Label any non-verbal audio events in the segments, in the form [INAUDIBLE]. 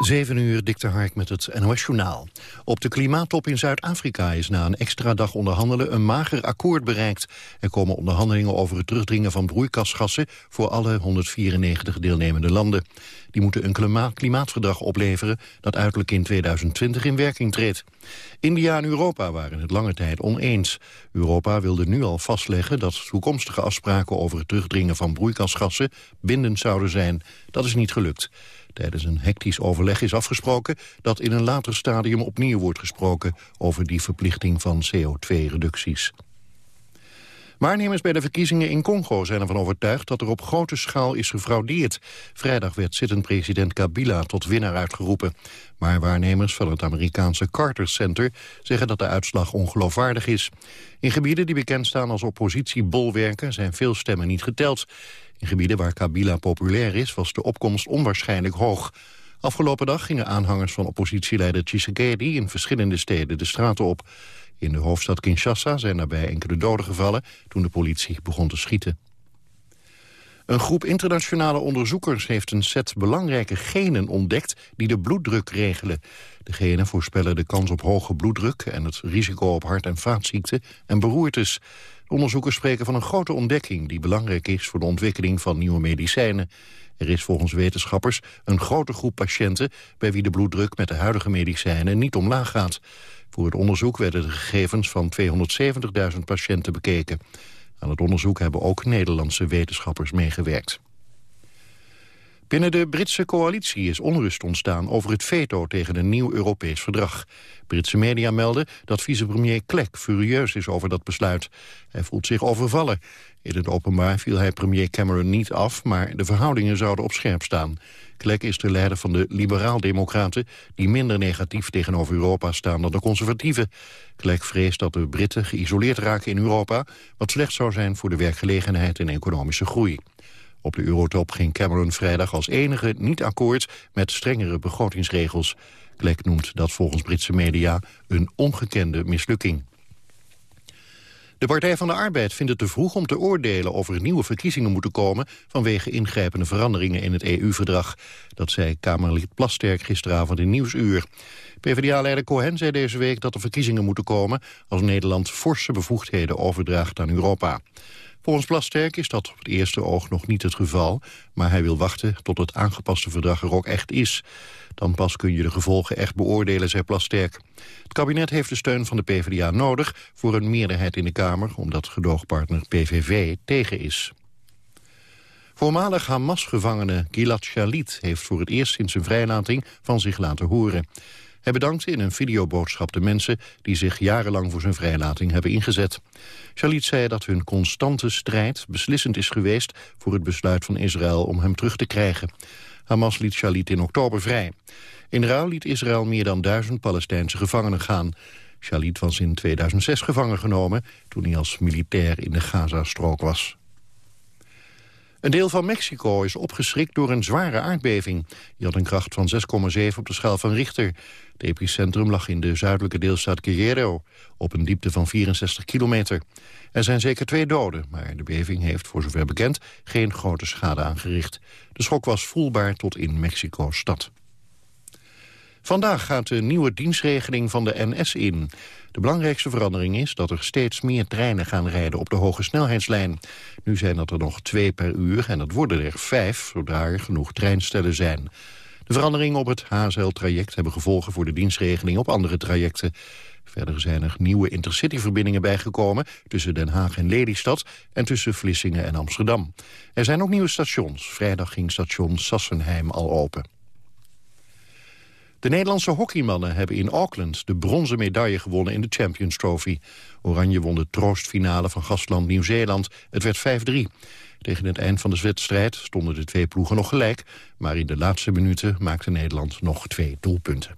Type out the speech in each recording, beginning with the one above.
7 uur, Dikte Hark met het NOS Journaal. Op de klimaattop in Zuid-Afrika is na een extra dag onderhandelen een mager akkoord bereikt. Er komen onderhandelingen over het terugdringen van broeikasgassen voor alle 194 deelnemende landen. Die moeten een klimaatverdrag opleveren dat uiterlijk in 2020 in werking treedt. India en Europa waren het lange tijd oneens. Europa wilde nu al vastleggen dat toekomstige afspraken over het terugdringen van broeikasgassen bindend zouden zijn. Dat is niet gelukt. Tijdens een hectisch overleg is afgesproken dat in een later stadium opnieuw wordt gesproken over die verplichting van CO2-reducties. Waarnemers bij de verkiezingen in Congo zijn ervan overtuigd dat er op grote schaal is gefraudeerd. Vrijdag werd zittend president Kabila tot winnaar uitgeroepen. Maar waarnemers van het Amerikaanse Carter Center zeggen dat de uitslag ongeloofwaardig is. In gebieden die bekend staan als oppositiebolwerken zijn veel stemmen niet geteld. In gebieden waar Kabila populair is was de opkomst onwaarschijnlijk hoog. Afgelopen dag gingen aanhangers van oppositieleider Tshisekedi in verschillende steden de straten op. In de hoofdstad Kinshasa zijn daarbij enkele doden gevallen toen de politie begon te schieten. Een groep internationale onderzoekers heeft een set belangrijke genen ontdekt die de bloeddruk regelen. De genen voorspellen de kans op hoge bloeddruk en het risico op hart- en vaatziekten en beroertes. De onderzoekers spreken van een grote ontdekking die belangrijk is voor de ontwikkeling van nieuwe medicijnen. Er is volgens wetenschappers een grote groep patiënten bij wie de bloeddruk met de huidige medicijnen niet omlaag gaat. Voor het onderzoek werden de gegevens van 270.000 patiënten bekeken. Aan het onderzoek hebben ook Nederlandse wetenschappers meegewerkt. Binnen de Britse coalitie is onrust ontstaan over het veto tegen een nieuw Europees verdrag. Britse media melden dat vicepremier Clegg furieus is over dat besluit. Hij voelt zich overvallen. In het openbaar viel hij premier Cameron niet af, maar de verhoudingen zouden op scherp staan. Clegg is de leider van de liberaal-democraten... die minder negatief tegenover Europa staan dan de conservatieven. Clegg vreest dat de Britten geïsoleerd raken in Europa... wat slecht zou zijn voor de werkgelegenheid en economische groei. Op de Eurotop ging Cameron vrijdag als enige niet akkoord... met strengere begrotingsregels. Clegg noemt dat volgens Britse media een ongekende mislukking. De Partij van de Arbeid vindt het te vroeg om te oordelen of er nieuwe verkiezingen moeten komen vanwege ingrijpende veranderingen in het EU-verdrag. Dat zei Kamerlid Plasterk gisteravond in Nieuwsuur. PvdA-leider Cohen zei deze week dat er verkiezingen moeten komen als Nederland forse bevoegdheden overdraagt aan Europa. Volgens Plasterk is dat op het eerste oog nog niet het geval... maar hij wil wachten tot het aangepaste verdrag er ook echt is. Dan pas kun je de gevolgen echt beoordelen, zei Plasterk. Het kabinet heeft de steun van de PvdA nodig... voor een meerderheid in de Kamer, omdat gedoogpartner PVV tegen is. Voormalig Hamas-gevangene Gilad Shalit heeft voor het eerst sinds zijn vrijlating van zich laten horen. Hij bedankte in een videoboodschap de mensen die zich jarenlang voor zijn vrijlating hebben ingezet. Shalit zei dat hun constante strijd beslissend is geweest voor het besluit van Israël om hem terug te krijgen. Hamas liet Shalit in oktober vrij. In ruil liet Israël meer dan duizend Palestijnse gevangenen gaan. Shalit was in 2006 gevangen genomen toen hij als militair in de Gazastrook was. Een deel van Mexico is opgeschrikt door een zware aardbeving. Die had een kracht van 6,7 op de schaal van Richter. Het epicentrum lag in de zuidelijke deelstaat Guerrero... op een diepte van 64 kilometer. Er zijn zeker twee doden, maar de beving heeft, voor zover bekend... geen grote schade aangericht. De schok was voelbaar tot in Mexico-stad. Vandaag gaat de nieuwe dienstregeling van de NS in. De belangrijkste verandering is dat er steeds meer treinen gaan rijden op de hoge snelheidslijn. Nu zijn dat er nog twee per uur en dat worden er vijf, zodra er genoeg treinstellen zijn. De veranderingen op het HSL-traject hebben gevolgen voor de dienstregeling op andere trajecten. Verder zijn er nieuwe intercityverbindingen bijgekomen tussen Den Haag en Lelystad en tussen Vlissingen en Amsterdam. Er zijn ook nieuwe stations. Vrijdag ging station Sassenheim al open. De Nederlandse hockeymannen hebben in Auckland de bronzen medaille gewonnen in de Champions Trophy. Oranje won de troostfinale van gastland Nieuw-Zeeland. Het werd 5-3. Tegen het eind van de wedstrijd stonden de twee ploegen nog gelijk... maar in de laatste minuten maakte Nederland nog twee doelpunten.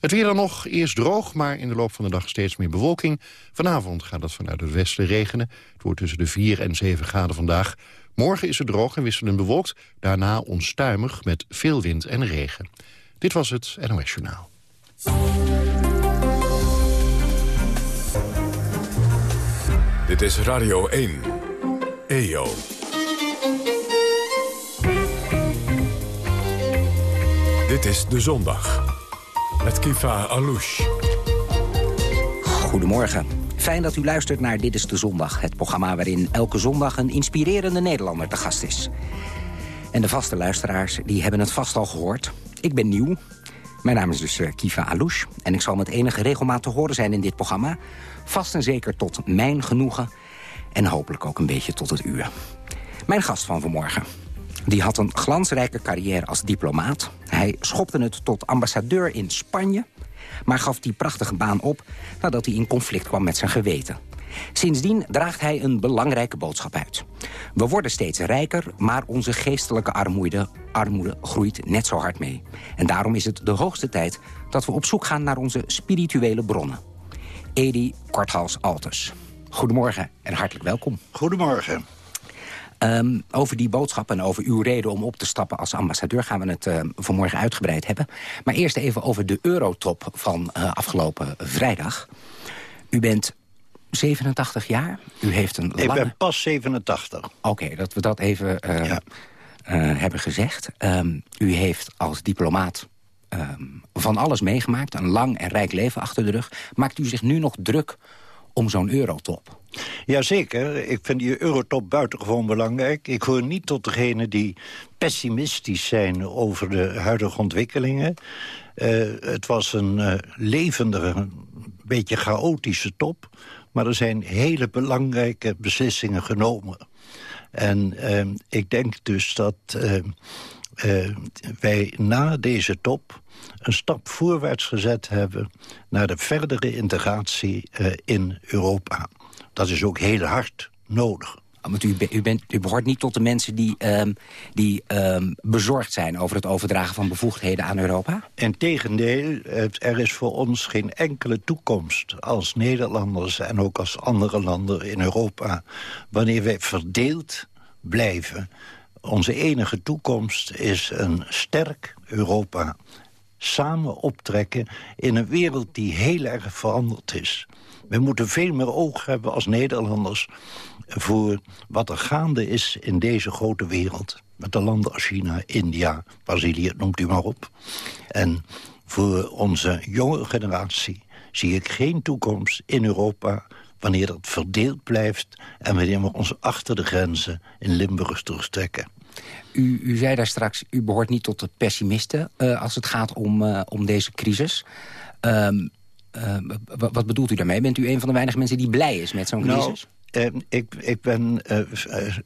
Het weer dan nog, eerst droog, maar in de loop van de dag steeds meer bewolking. Vanavond gaat het vanuit het westen regenen. Het wordt tussen de 4 en 7 graden vandaag. Morgen is het droog en wisselend bewolkt. Daarna onstuimig met veel wind en regen. Dit was het NOS Journaal. Dit is Radio 1. EO. Dit is De Zondag. Met Kifa Alouche. Goedemorgen. Fijn dat u luistert naar Dit is de Zondag. Het programma waarin elke zondag een inspirerende Nederlander te gast is. En de vaste luisteraars die hebben het vast al gehoord. Ik ben nieuw. Mijn naam is dus uh, Kiva Alouche. En ik zal met enige regelmaat te horen zijn in dit programma. Vast en zeker tot mijn genoegen. En hopelijk ook een beetje tot het uur. Mijn gast van vanmorgen. Die had een glansrijke carrière als diplomaat. Hij schopte het tot ambassadeur in Spanje... maar gaf die prachtige baan op nadat hij in conflict kwam met zijn geweten. Sindsdien draagt hij een belangrijke boodschap uit. We worden steeds rijker, maar onze geestelijke armoede, armoede groeit net zo hard mee. En daarom is het de hoogste tijd dat we op zoek gaan naar onze spirituele bronnen. Edi Korthals-Altes. Goedemorgen en hartelijk welkom. Goedemorgen. Um, over die boodschap en over uw reden om op te stappen als ambassadeur... gaan we het uh, vanmorgen uitgebreid hebben. Maar eerst even over de eurotop van uh, afgelopen vrijdag. U bent 87 jaar. U heeft een Ik ben pas 87. Oké, okay, dat we dat even uh, ja. hebben gezegd. Um, u heeft als diplomaat um, van alles meegemaakt. Een lang en rijk leven achter de rug. Maakt u zich nu nog druk om zo'n eurotop? Jazeker, ik vind die eurotop buitengewoon belangrijk. Ik hoor niet tot degenen die pessimistisch zijn over de huidige ontwikkelingen. Uh, het was een uh, levendige, een beetje chaotische top. Maar er zijn hele belangrijke beslissingen genomen. En uh, ik denk dus dat wij na deze top een stap voorwaarts gezet hebben... naar de verdere integratie uh, in Europa. Dat is ook heel hard nodig. Want u, u, bent, u behoort niet tot de mensen die, um, die um, bezorgd zijn... over het overdragen van bevoegdheden aan Europa? Integendeel, er is voor ons geen enkele toekomst als Nederlanders... en ook als andere landen in Europa... wanneer wij verdeeld blijven. Onze enige toekomst is een sterk Europa samen optrekken in een wereld die heel erg veranderd is. We moeten veel meer oog hebben als Nederlanders voor wat er gaande is in deze grote wereld. Met de landen als China, India, Brazilië, noemt u maar op. En voor onze jonge generatie zie ik geen toekomst in Europa wanneer dat verdeeld blijft... en wanneer we ons achter de grenzen in Limburg terugtrekken. U, u zei daar straks, u behoort niet tot de pessimisten... Uh, als het gaat om, uh, om deze crisis. Um, uh, wat bedoelt u daarmee? Bent u een van de weinige mensen die blij is met zo'n crisis? Nou, ik, ik ben,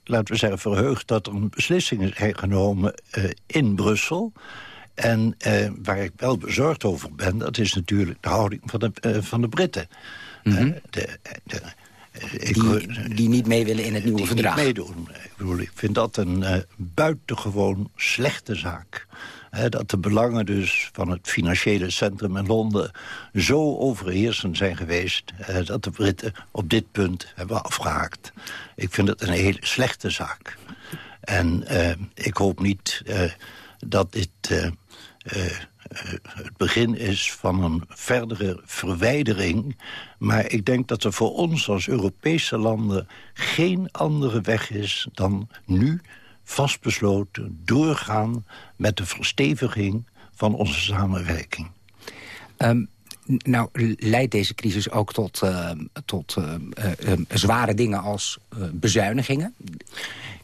laten we zeggen, verheugd dat er een beslissing is genomen in Brussel... En waar ik wel bezorgd over ben, dat is natuurlijk de houding van de, van de Britten. Mm -hmm. de, de, ik, die, die, niet mee willen in het nieuwe die verdrag. Niet meedoen. Ik, bedoel, ik vind dat een uh, buitengewoon slechte zaak. He, dat de belangen dus van het financiële centrum in Londen... zo overheersend zijn geweest... Dat de Britten op dit punt hebben afgehaakt. Ik vind het een hele slechte zaak. En uh, ik hoop niet dat dit het begin is van een verdere verwijdering. Maar ik denk dat er voor ons als Europese landen geen andere weg is dan nu vastbesloten doorgaan met de versteviging van onze samenwerking. Um, nou, leidt deze crisis ook tot, uh, tot uh, zware dingen als bezuinigingen?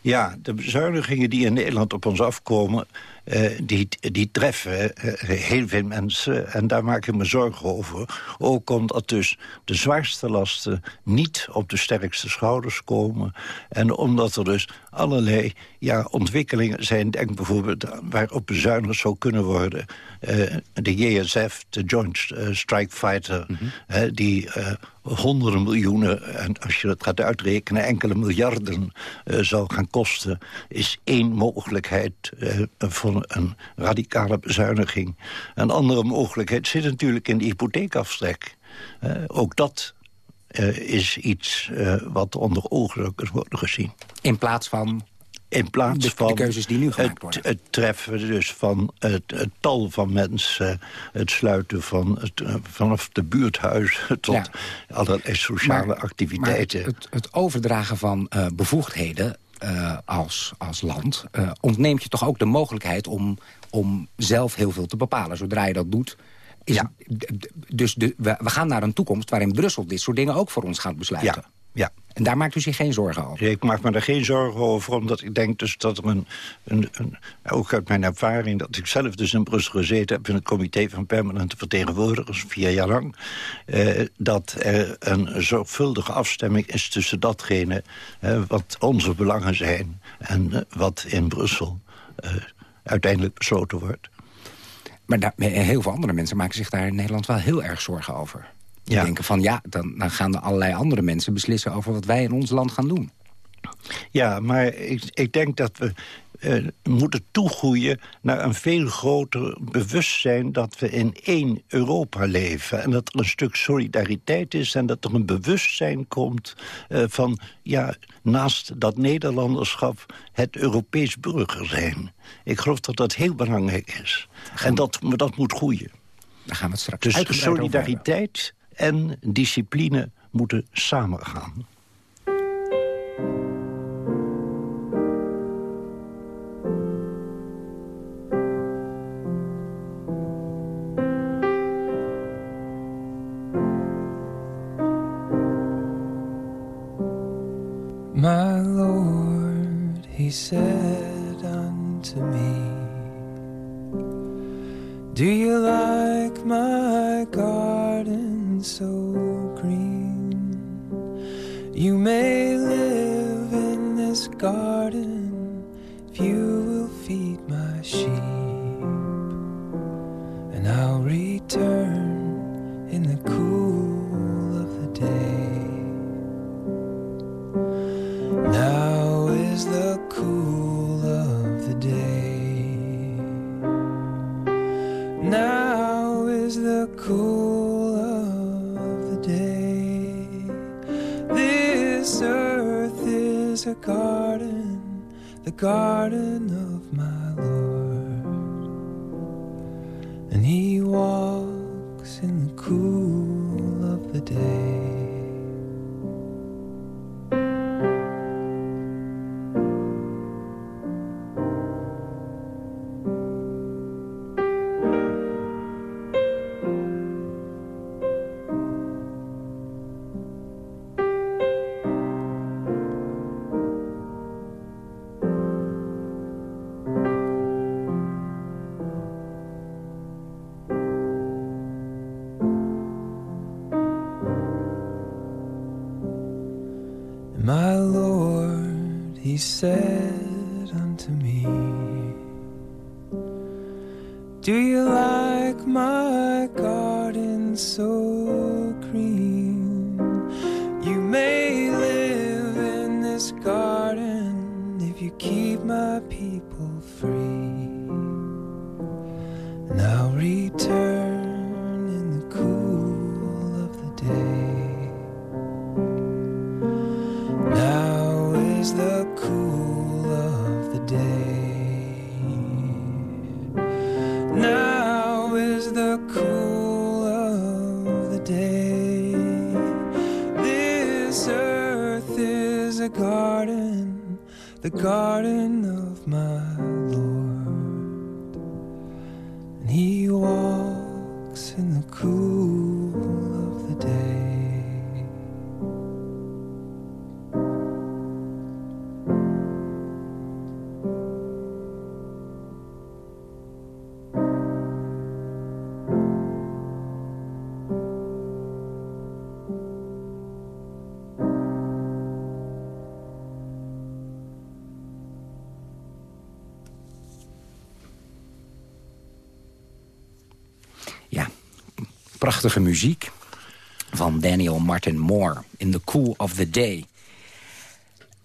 Ja, de bezuinigingen die in Nederland op ons afkomen... Uh, die, die treffen uh, heel veel mensen en daar maak ik me zorgen over. Ook omdat dus de zwaarste lasten niet op de sterkste schouders komen. En omdat er dus allerlei ja, ontwikkelingen zijn. Denk bijvoorbeeld waarop bezuinigd zou kunnen worden. Uh, de JSF, de Joint Strike Fighter, mm -hmm. die honderden miljoenen... en als je dat gaat uitrekenen, enkele miljarden zal gaan kosten... is één mogelijkheid voor een radicale bezuiniging. Een andere mogelijkheid zit natuurlijk in de hypotheekaftrek. Uh, ook dat uh, is iets uh, wat onder ogen worden gezien. In plaats van in plaats de, van de keuzes die nu gemaakt worden. Het, het treffen dus van het, het, tal van mensen, het sluiten van het, vanaf de buurthuizen [LAUGHS] tot ja. allerlei sociale maar, activiteiten. Maar het, het, overdragen van uh, bevoegdheden eh, als, als land... Uh, ontneemt je toch ook de mogelijkheid om, om zelf heel veel te bepalen. Zodra je dat doet... Is ja. dus de, we, we, gaan naar een toekomst waarin Brussel dit soort dingen ook voor ons gaat besluiten. Ja. Ja. En daar maakt u zich geen zorgen over? Ik maak me er geen zorgen over, omdat ik denk dus dat er een, een, een, ook uit mijn ervaring... dat ik zelf dus in Brussel gezeten heb in het comité van permanente vertegenwoordigers... vier jaar lang, eh, dat er een zorgvuldige afstemming is tussen datgene... Eh, wat onze belangen zijn en eh, wat in Brussel eh, uiteindelijk besloten wordt. Maar daar, heel veel andere mensen maken zich daar in Nederland wel heel erg zorgen over. Die ja. denken van ja, dan, dan gaan er allerlei andere mensen beslissen... over wat wij in ons land gaan doen. Ja, maar ik, ik denk dat we uh, moeten toegroeien naar een veel groter bewustzijn... dat we in één Europa leven. En dat er een stuk solidariteit is en dat er een bewustzijn komt... Uh, van, ja, naast dat Nederlanderschap het Europees burger zijn. Ik geloof dat dat heel belangrijk is. En dat, dat moet groeien. Daar gaan we het straks Dus solidariteit en discipline moeten samengaan. Keep my people free. I'll return garden prachtige muziek van Daniel Martin Moore in The Cool of the Day.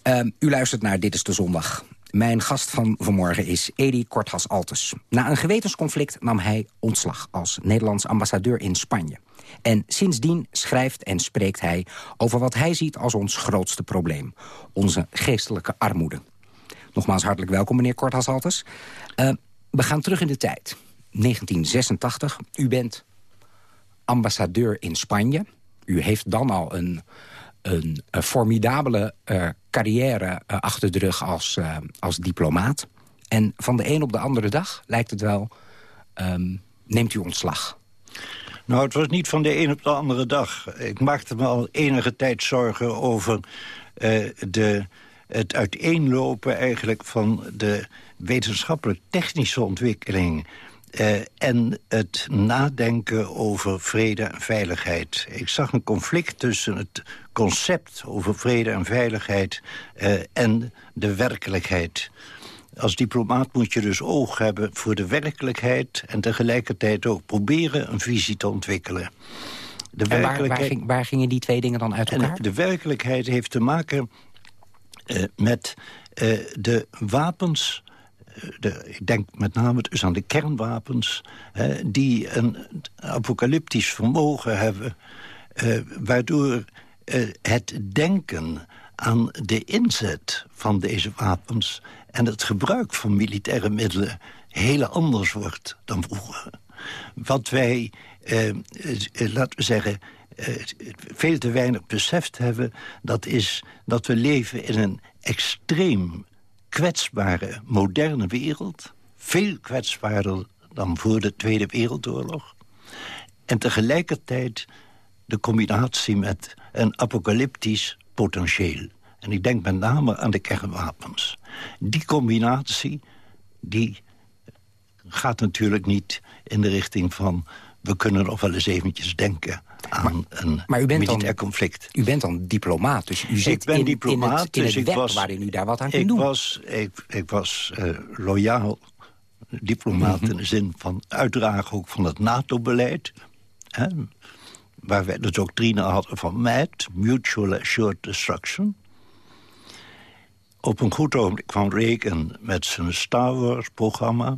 Uh, u luistert naar Dit is de Zondag. Mijn gast van vanmorgen is Edi Korthas Altes. Na een gewetensconflict nam hij ontslag als Nederlands ambassadeur in Spanje. En sindsdien schrijft en spreekt hij over wat hij ziet als ons grootste probleem. Onze geestelijke armoede. Nogmaals hartelijk welkom, meneer Korthas Altes. Uh, we gaan terug in de tijd. 1986. U bent ambassadeur in Spanje. U heeft dan al een, een, formidabele eh, carrière eh, achter de rug als, eh, als diplomaat. En van de een op de andere dag lijkt het wel... ehm, neemt u ontslag. Nou, het was niet van de een op de andere dag. Ik maakte me al enige tijd zorgen over de, het uiteenlopen eigenlijk van de wetenschappelijk-technische ontwikkeling... eh, en het nadenken over vrede en veiligheid. Ik zag een conflict tussen het concept over vrede en veiligheid... eh, en de werkelijkheid. Als diplomaat moet je dus oog hebben voor de werkelijkheid... en tegelijkertijd ook proberen een visie te ontwikkelen. De En waar, waar, ging, waar gingen die twee dingen dan uit elkaar? en de werkelijkheid heeft te maken eh, met de wapens... ik denk met name dus aan de kernwapens... hè, die een apocalyptisch vermogen hebben... eh, waardoor eh, het denken aan de inzet van deze wapens... en het gebruik van militaire middelen heel anders wordt dan vroeger. Wat wij, eh, eh, laten we zeggen, veel te weinig beseft hebben... dat is dat we leven in een extreem kwetsbare, moderne wereld. Veel kwetsbaarder dan voor de Tweede Wereldoorlog. En tegelijkertijd de combinatie met een apocalyptisch potentieel. En ik denk met name aan de kernwapens. Die combinatie, die gaat natuurlijk niet in de richting van... we kunnen nog wel eens eventjes denken aan een maar u bent dan- militair conflict. U bent dan diplomaat, dus u zit Ik ben in, diplomaat, in het, in dus het ik was- waarin u daar wat aan kunt Ik doen. was, ik, ik was eh, loyaal diplomaat Mhm. in de zin van uitdragen ook van het NATO-beleid. Waar wij de doctrine hadden van MAD, Mutual Assured Destruction. Op een goed ogenblik kwam Reagan met zijn Star Wars-programma.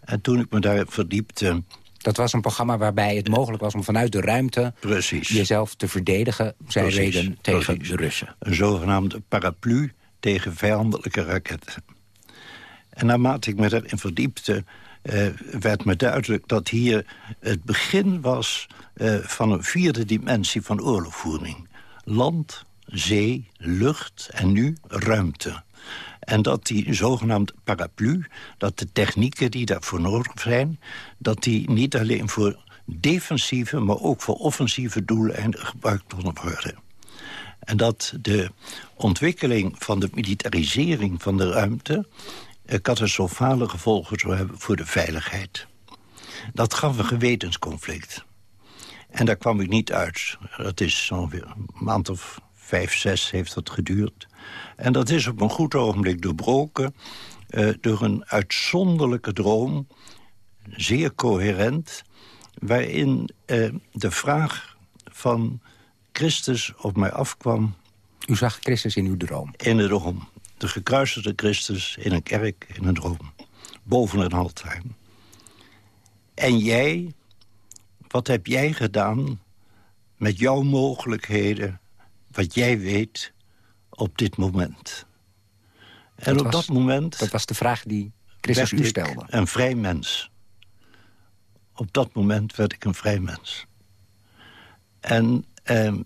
En toen ik me daar verdiepte, Dat was een programma waarbij het mogelijk was om vanuit de ruimte... precies... jezelf te verdedigen, Precies, Reagan, tegen precies. de Russen. een zogenaamde paraplu tegen vijandelijke raketten. En naarmate ik me daarin verdiepte, eh, werd me duidelijk dat hier het begin was eh, van een vierde dimensie van oorlogvoering. Land, zee, lucht en nu ruimte. En dat die zogenaamde paraplu, dat de technieken die daarvoor nodig zijn... dat die niet alleen voor defensieve, maar ook voor offensieve doeleinden gebruikt konden worden. En dat de ontwikkeling van de militarisering van de ruimte... eh, catastrofale gevolgen zou hebben voor de veiligheid. Dat gaf een gewetensconflict. En daar kwam ik niet uit. Dat is ongeveer een maand of vijf, zes heeft dat geduurd. En dat is op een goed ogenblik doorbroken... eh, door een uitzonderlijke droom, zeer coherent... waarin eh, de vraag van Christus op mij afkwam U zag Christus in uw droom. in een droom. De gekruisigde Christus in een kerk in een droom. Boven een altaar. En jij, wat heb jij gedaan met jouw mogelijkheden... wat jij weet op dit moment? En Dat op was- dat moment Dat was de vraag die Christus u stelde. een vrij mens. Op dat moment werd ik een vrij mens. En ehm,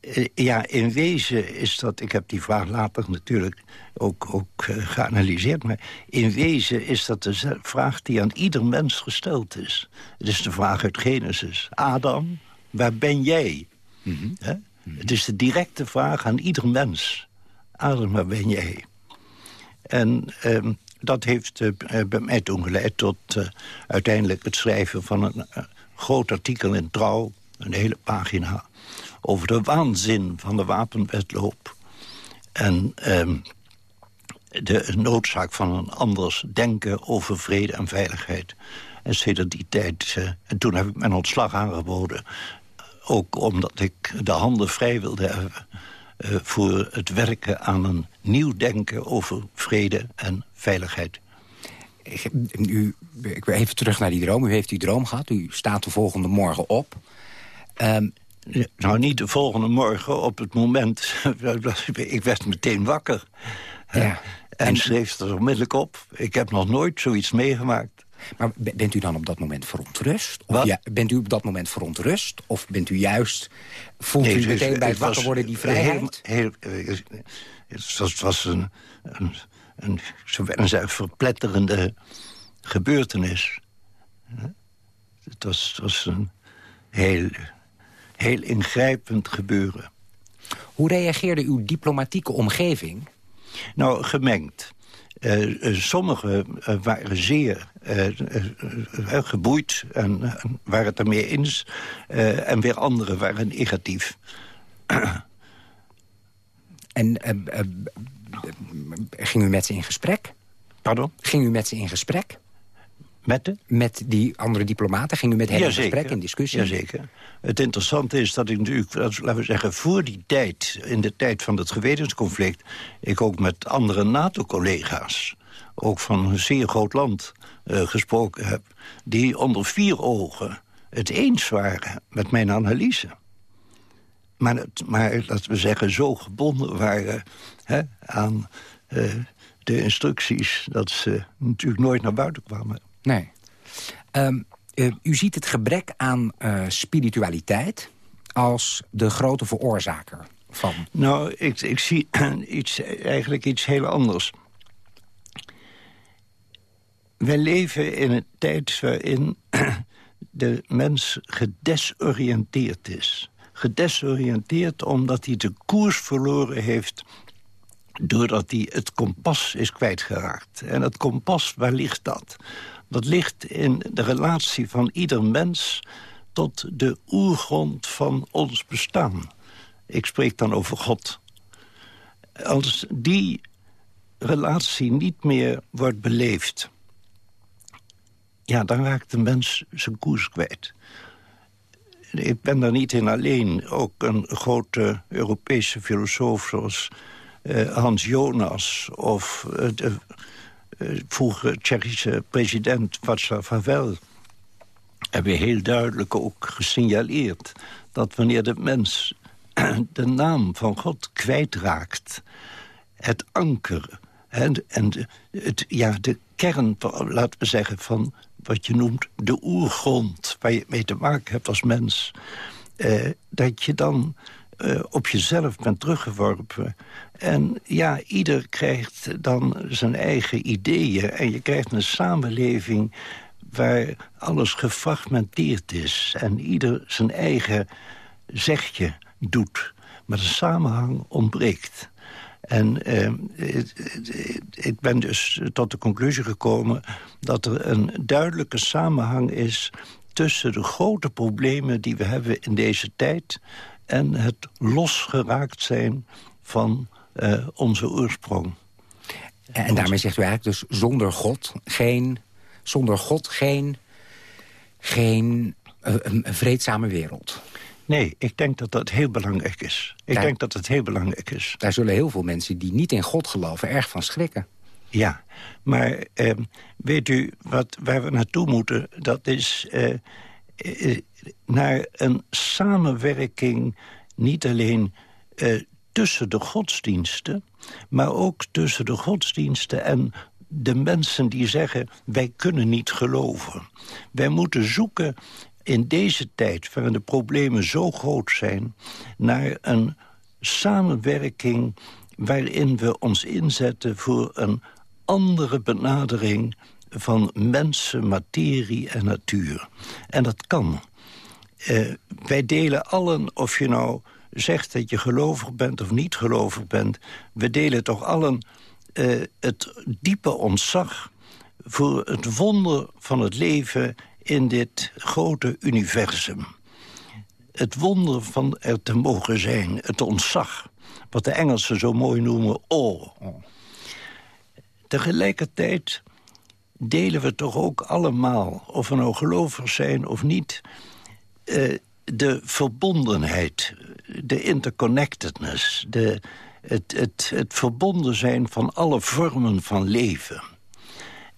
eh, ja, in wezen is dat... Ik heb die vraag later natuurlijk ook, ook eh, geanalyseerd... maar in wezen is dat de vraag die aan ieder mens gesteld is. Het is de vraag uit Genesis. Adam, waar ben jij? Hè? Het is de directe vraag aan ieder mens. Adam, waar ben jij? En ehm, dat heeft eh, eh, bij mij toen geleid tot eh, uiteindelijk het schrijven van een groot artikel in Trouw. Een hele pagina over de waanzin van de wapenwetloop. En ehm, de noodzaak van een anders denken over vrede en veiligheid. En sinds die tijd, en toen heb ik mijn ontslag aangeboden... ook omdat ik de handen vrij wilde hebben... eh, voor het werken aan een nieuw denken over vrede en veiligheid. Ik- U, ik wil even terug naar die droom. U heeft die droom gehad. U staat de volgende morgen op. Ehm, Nou, niet de volgende morgen, op het moment... [LAUGHS] ik werd meteen wakker. Ja. En, schreef het er onmiddellijk op. Ik heb nog nooit zoiets meegemaakt. Maar be- bent u dan op dat moment verontrust? Of ja, bent u op dat moment verontrust? Of bent u juist... Voelt Nee, u het meteen bij het wakker worden die vrijheid? Heel, heel, eh, het was, het was een, een, een, zeggen, verpletterende gebeurtenis. Het was, het was een heel, heel ingrijpend gebeuren. Hoe reageerde uw diplomatieke omgeving? Nou, gemengd. Eh, eh, sommigen eh, waren zeer geboeid en, en waren het ermee eens. en weer anderen waren negatief. [CLEARS THROAT] En ging u met ze in gesprek? Pardon? Ging u met ze in gesprek? Met de? Met die andere diplomaten? Ging u met hen in gesprek, in discussie? Jazeker. Het interessante is dat ik natuurlijk, laten we zeggen... voor die tijd, in de tijd van het gewetensconflict... ik ook met andere NATO-collega's... ook van een zeer groot land eh, gesproken heb... die onder vier ogen het eens waren met mijn analyse. Maar, het, maar laten we zeggen, zo gebonden waren hè, aan eh, de instructies... dat ze natuurlijk nooit naar buiten kwamen. Nee. Ehm, eh, u ziet het gebrek aan eh, spiritualiteit als de grote veroorzaker van... Nou, ik, ik zie [CLEARS THROAT] iets, eigenlijk iets heel anders. Wij leven in een tijd waarin [CLEARS THROAT] de mens gedesoriënteerd is. Gedesoriënteerd omdat hij de koers verloren heeft... doordat hij het kompas is kwijtgeraakt. En het kompas, waar ligt dat? Dat ligt in de relatie van ieder mens... tot de oergrond van ons bestaan. Ik spreek dan over God. Als die relatie niet meer wordt beleefd... ja, dan raakt de mens zijn koers kwijt. Ik ben daar niet in alleen. Ook een grote Europese filosoof zoals eh, Hans Jonas... of eh, de vroegere Tsjechische president Václav Havel... hebben heel duidelijk ook gesignaleerd... dat wanneer de mens [CLEARS THROAT] de naam van God kwijtraakt... het anker en, en het, ja, de kern, laten we zeggen, van wat je noemt de oergrond... waar je mee te maken hebt als mens... eh, dat je dan eh, op jezelf bent teruggeworpen. En ja, ieder krijgt dan zijn eigen ideeën... en je krijgt een samenleving waar alles gefragmenteerd is... en ieder zijn eigen zegje doet. Maar de samenhang ontbreekt. En eh, ik ben dus tot de conclusie gekomen... dat er een duidelijke samenhang is tussen de grote problemen die we hebben in deze tijd... en het losgeraakt zijn van eh, onze oorsprong. En daarmee zegt u eigenlijk dus zonder God geen, zonder God geen, geen eh, een, vreedzame wereld. Nee, ik denk dat dat heel belangrijk is. Ik denk dat het heel belangrijk is. Daar zullen heel veel mensen die niet in God geloven erg van schrikken. Ja, maar eh, weet u wat, waar we naartoe moeten? Dat is eh, naar een samenwerking niet alleen eh, tussen de godsdiensten... maar ook tussen de godsdiensten en de mensen die zeggen... wij kunnen niet geloven. Wij moeten zoeken in deze tijd, waarin de problemen zo groot zijn... naar een samenwerking waarin we ons inzetten voor een andere benadering van mensen, materie en natuur. En dat kan. Eh, wij delen allen, of je nou zegt dat je gelovig bent of niet gelovig bent... we delen toch allen eh, het diepe ontzag voor het wonder van het leven in dit grote universum. Het wonder van er te mogen zijn, het ontzag. Wat de Engelsen zo mooi noemen awe. Tegelijkertijd delen we toch ook allemaal, of we nou gelovig zijn of niet... eh, de verbondenheid, de interconnectedness... De, het, het, het verbonden zijn van alle vormen van leven.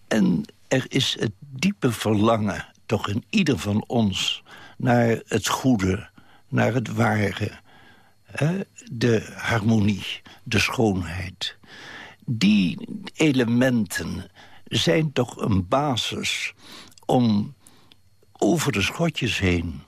En er is het diepe verlangen, toch in ieder van ons... naar het goede, naar het ware, hè, de harmonie, de schoonheid. Die elementen zijn toch een basis om over de schotjes heen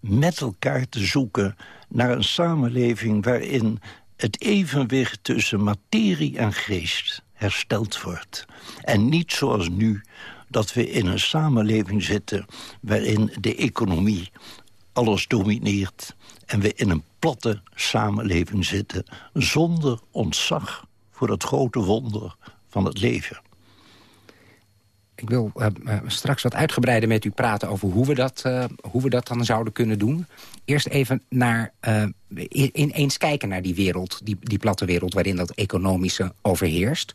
met elkaar te zoeken naar een samenleving waarin het evenwicht tussen materie en geest hersteld wordt. En niet zoals nu dat we in een samenleving zitten... waarin de economie alles domineert... en we in een platte samenleving zitten... zonder ontzag voor het grote wonder van het leven. Ik wil uh, uh, straks wat uitgebreider met u praten over hoe we dat, uh, hoe we dat dan zouden kunnen doen. Eerst even naar, in, eens kijken naar die wereld, die, die platte wereld... waarin dat economische overheerst.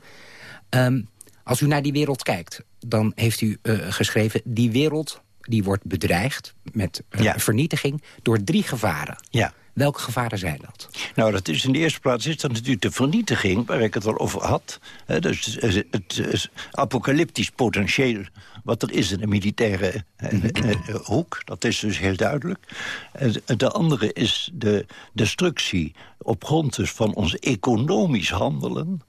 Um, als u naar die wereld kijkt, dan heeft u geschreven... die wereld die wordt bedreigd met ja. vernietiging door drie gevaren. Ja. Welke gevaren zijn dat? Nou, dat is in de eerste plaats is dat natuurlijk de vernietiging... waar ik het al over had. Hè, dus het, het, apocalyptisch potentieel wat er is in de militaire eh, eh, hoek. Dat is dus heel duidelijk. de andere is de destructie op grond dus van ons economisch handelen...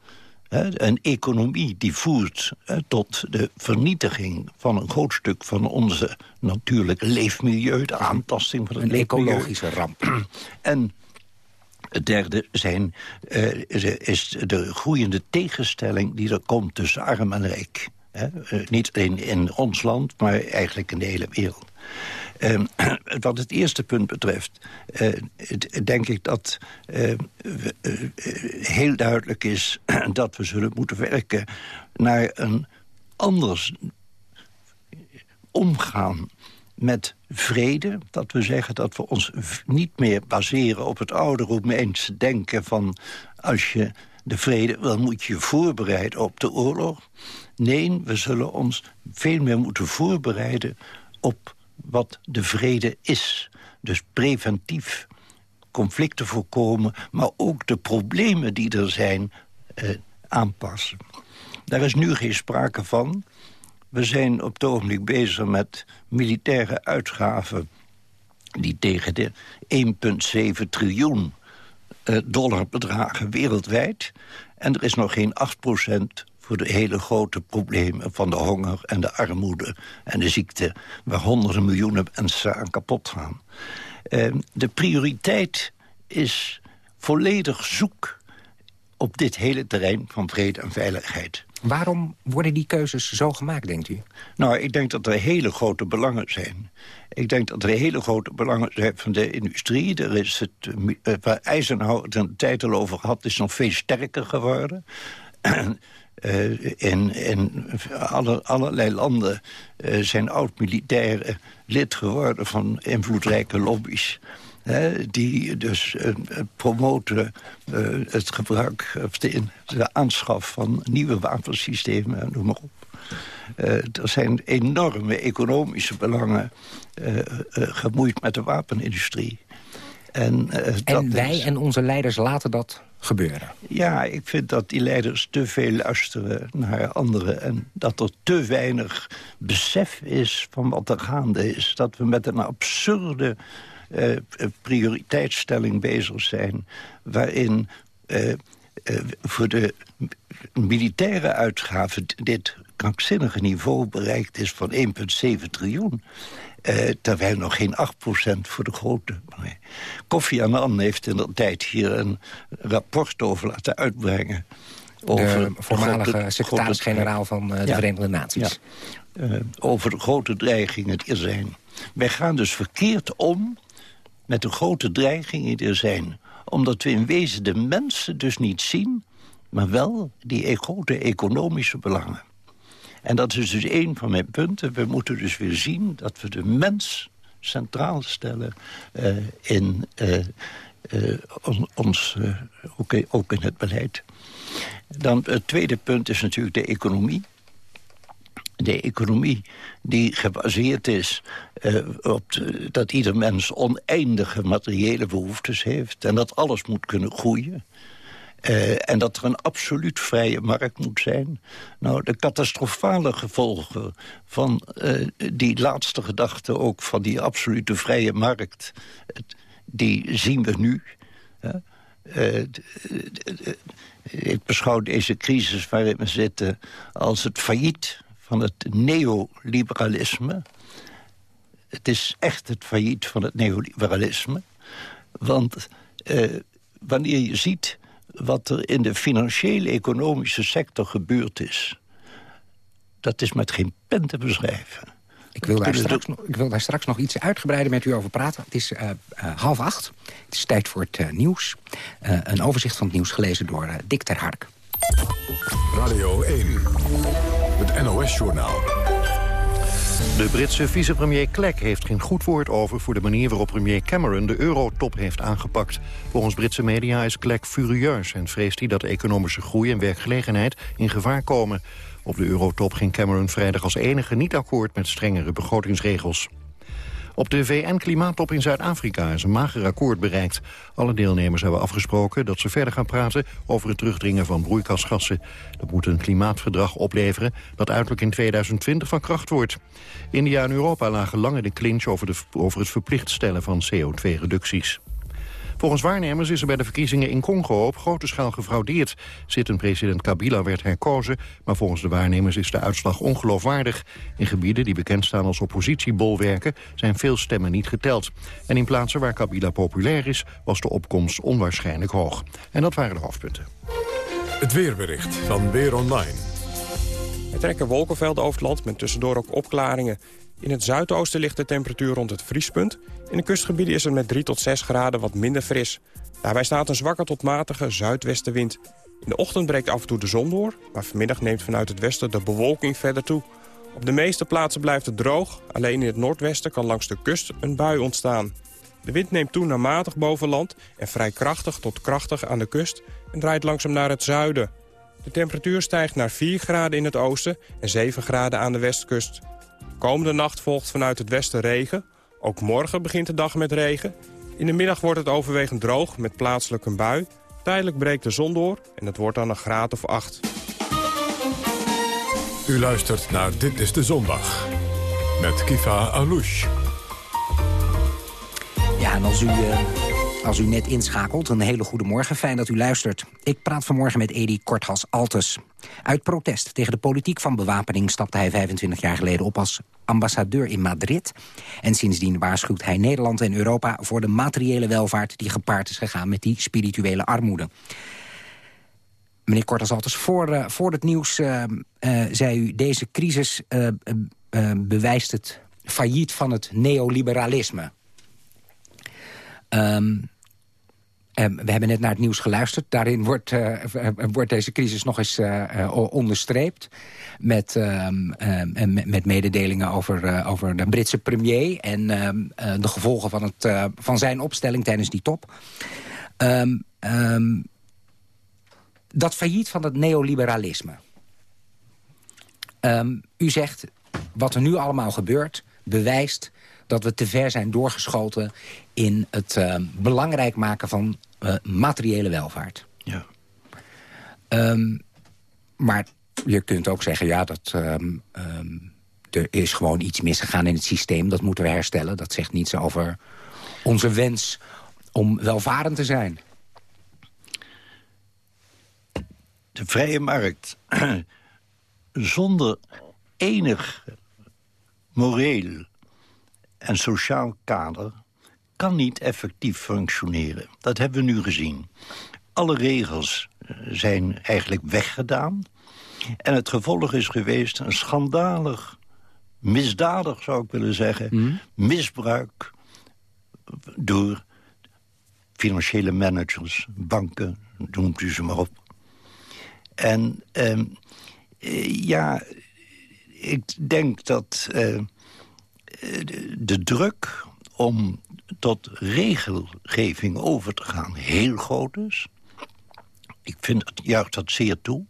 Een economie die voert tot de vernietiging van een groot stuk van onze natuurlijke leefmilieu. De aantasting van het een ecologische ramp. [CLEARS THROAT] En het derde zijn, uh, is de groeiende tegenstelling die er komt tussen arm en rijk. Uh, niet alleen in ons land, maar eigenlijk in de hele wereld. Uh, [CLEARS THROAT] wat het eerste punt betreft, uh, denk ik dat uh, heel duidelijk is... [CLEARS THROAT] dat we zullen moeten werken naar een anders omgaan met vrede. Dat we zeggen dat we ons niet meer baseren op het oude Roemeense denken van... als je de vrede wil, moet je je voorbereiden op de oorlog. Nee, we zullen ons veel meer moeten voorbereiden op wat de vrede is. Dus preventief conflicten voorkomen... maar ook de problemen die er zijn eh, aanpassen. Daar is nu geen sprake van. We zijn op het ogenblik bezig met militaire uitgaven... die tegen de 1,7 triljoen eh, dollar bedragen wereldwijd. En er is nog geen 8 voor de hele grote problemen van de honger en de armoede en de ziekte... waar honderden miljoenen mensen aan kapot gaan. Uh, de prioriteit is volledig zoek op dit hele terrein van vrede en veiligheid. Waarom worden die keuzes zo gemaakt, denkt u? Nou, ik denk dat er hele grote belangen zijn. Ik denk dat er hele grote belangen zijn van de industrie. Er is het, uh, waar Eisenhower het een tijd al over had, is nog veel sterker geworden. [CLEARS THROAT] Uh, in in alle, allerlei landen uh, zijn oud-militairen lid geworden van invloedrijke lobby's. Die dus uh, promoten het gebruik of de, de, aanschaf van nieuwe wapensystemen, noem maar op. er zijn enorme economische belangen gemoeid met de wapenindustrie. En, en wij en onze leiders laten dat gebeuren? Ja, ik vind dat die leiders te veel luisteren naar anderen... en dat er te weinig besef is van wat er gaande is. Dat we met een absurde uh, prioriteitsstelling bezig zijn... waarin uh, voor de militaire uitgaven dit krankzinnige niveau bereikt is van 1,7 triljoen. Uh, terwijl nog geen 8% voor de grote. Kofi Annan heeft in de tijd hier een rapport over laten uitbrengen. Over de voormalige secretaris-generaal van uh, de Verenigde Naties. Ja. Uh, over de grote dreigingen die er zijn. Wij gaan dus verkeerd om met de grote dreigingen die er zijn. Omdat we in wezen de mensen dus niet zien... maar wel die e-, grote economische belangen. En dat is dus een van mijn punten. We moeten dus weer zien dat we de mens centraal stellen uh, in uh, uh, ons, ook, ook in het beleid. Dan het tweede punt is natuurlijk de economie. De economie die gebaseerd is op dat ieder mens oneindige materiële behoeftes heeft... en dat alles moet kunnen groeien. Uh, en dat er een absoluut vrije markt moet zijn. Nou, de catastrofale gevolgen van uh, die laatste gedachte... ook van die absolute vrije markt, die zien we nu. Uh, ik beschouw deze crisis waarin we zitten als het failliet van het neoliberalisme. Het is echt het failliet van het neoliberalisme. Want wanneer je ziet wat er in de financiële economische sector gebeurd is... dat is met geen pen te beschrijven. Ik wil, daar straks, nog, ik wil daar straks nog iets uitgebreider met u over praten. Het is uh, uh, half acht. Het is tijd voor het uh, nieuws. een overzicht van het nieuws gelezen door Dick ter Hark. Radio 1, het NOS-journaal. De Britse vicepremier Clegg heeft geen goed woord over... voor de manier waarop premier Cameron de eurotop heeft aangepakt. Volgens Britse media is Clegg furieus... en vreest hij dat economische groei en werkgelegenheid in gevaar komen. Op de eurotop ging Cameron vrijdag als enige niet akkoord... met strengere begrotingsregels. Op de VN-klimaattop in Zuid-Afrika is een mager akkoord bereikt. Alle deelnemers hebben afgesproken dat ze verder gaan praten... over het terugdringen van broeikasgassen. Dat moet een klimaatverdrag opleveren dat uiterlijk in 2020 van kracht wordt. India en Europa lagen lange de clinch over, de, over het verplicht stellen van CO2-reducties. Volgens waarnemers is er bij de verkiezingen in Congo op grote schaal gefraudeerd. Zittend president Kabila werd herkozen, maar volgens de waarnemers is de uitslag ongeloofwaardig. In gebieden die bekend staan als oppositiebolwerken zijn veel stemmen niet geteld. En in plaatsen waar Kabila populair is, was de opkomst onwaarschijnlijk hoog. En dat waren de hoofdpunten. Het weerbericht van Weer Online. Er trekken wolkenvelden over het land met tussendoor ook opklaringen. In het zuidoosten ligt de temperatuur rond het vriespunt. In de kustgebieden is het met 3 tot 6 graden wat minder fris. Daarbij staat een zwakke tot matige zuidwestenwind. In de ochtend breekt af en toe de zon door... maar vanmiddag neemt vanuit het westen de bewolking verder toe. Op de meeste plaatsen blijft het droog. Alleen in het noordwesten kan langs de kust een bui ontstaan. De wind neemt toe naar matig boven land... en vrij krachtig tot krachtig aan de kust... en draait langzaam naar het zuiden. De temperatuur stijgt naar 4 graden in het oosten... en 7 graden aan de westkust. Komende nacht volgt vanuit het westen regen. Ook morgen begint de dag met regen. In de middag wordt het overwegend droog met plaatselijk een bui. Tijdelijk breekt de zon door en het wordt dan een graad of acht. U luistert naar Dit is de Zondag. Met Kifa Alouche. Ja, en als u... Uh... Als u net inschakelt, een hele goede morgen. Fijn dat u luistert. Ik praat vanmorgen met Edi Korthas Altes. Uit protest tegen de politiek van bewapening... stapte hij 25 jaar geleden op als ambassadeur in Madrid. En sindsdien waarschuwt hij Nederland en Europa... voor de materiële welvaart die gepaard is gegaan met die spirituele armoede. Meneer Korthas Altes, voor, uh, voor het nieuws uh, uh, zei u... deze crisis bewijst het failliet van het neoliberalisme. Um, we hebben net naar het nieuws geluisterd. Daarin wordt, uh, wordt deze crisis nog eens uh, onderstreept. Met, uh, met mededelingen over, over de Britse premier... en de gevolgen van, het, van zijn opstelling tijdens die top. Dat failliet van het neoliberalisme. u zegt, wat er nu allemaal gebeurt... bewijst dat we te ver zijn doorgeschoten in het uh, belangrijk maken van uh, materiële welvaart. Ja. Um, maar je kunt ook zeggen, ja, dat, um, um, er is gewoon iets misgegaan in het systeem. Dat moeten we herstellen. Dat zegt niets over onze wens om welvarend te zijn. De vrije markt [CLEARS THROAT] zonder enig moreel en sociaal kader kan niet effectief functioneren. Dat hebben we nu gezien. Alle regels eh, zijn eigenlijk weggedaan. En het gevolg is geweest een schandalig, misdadig zou ik willen zeggen... Mhm. misbruik door financiële managers, banken, noemt u ze maar op. En uh, ja, ik denk dat uh, de druk om tot regelgeving over te gaan heel groot is. Ik vind juist dat zeer toe.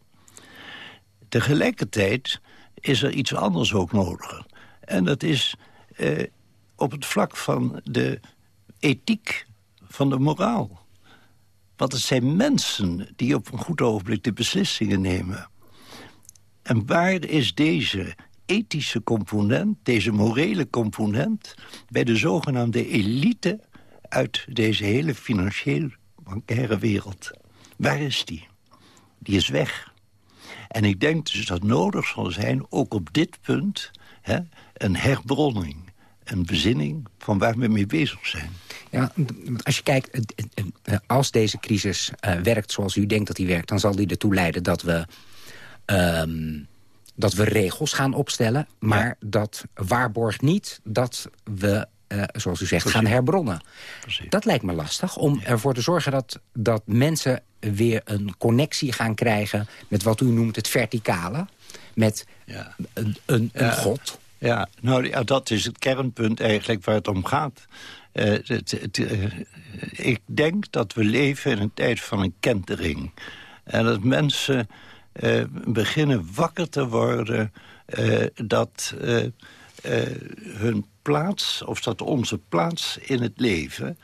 Tegelijkertijd is er iets anders ook nodig. En dat is eh, op het vlak van de ethiek, van de moraal. Want het zijn mensen die op een goed ogenblik de beslissingen nemen. En waar is deze ethische component, deze morele component... bij de zogenaamde elite uit deze hele financieel bankaire wereld. Waar is die? Die is weg. En ik denk dus dat nodig zal zijn, ook op dit punt... Hè, een herbronning, een bezinning van waar we mee bezig zijn. Ja, als je kijkt, als deze crisis uh, werkt zoals u denkt dat die werkt... dan zal die ertoe leiden dat we, um, dat we regels gaan opstellen. Maar ja. dat waarborgt niet dat we, uh, zoals u zegt, Precies. gaan herbronnen. Precies. Dat lijkt me lastig, om ja. ervoor te zorgen dat, dat mensen weer een connectie gaan krijgen... met wat u noemt het verticale, met ja. een, een, een god... Ja, nou ja, dat is het kernpunt eigenlijk waar het om gaat. Uh, het, het, uh, ik denk dat we leven in een tijd van een kentering. En dat mensen uh, beginnen wakker te worden... dat hun plaats, of dat onze plaats in het leven...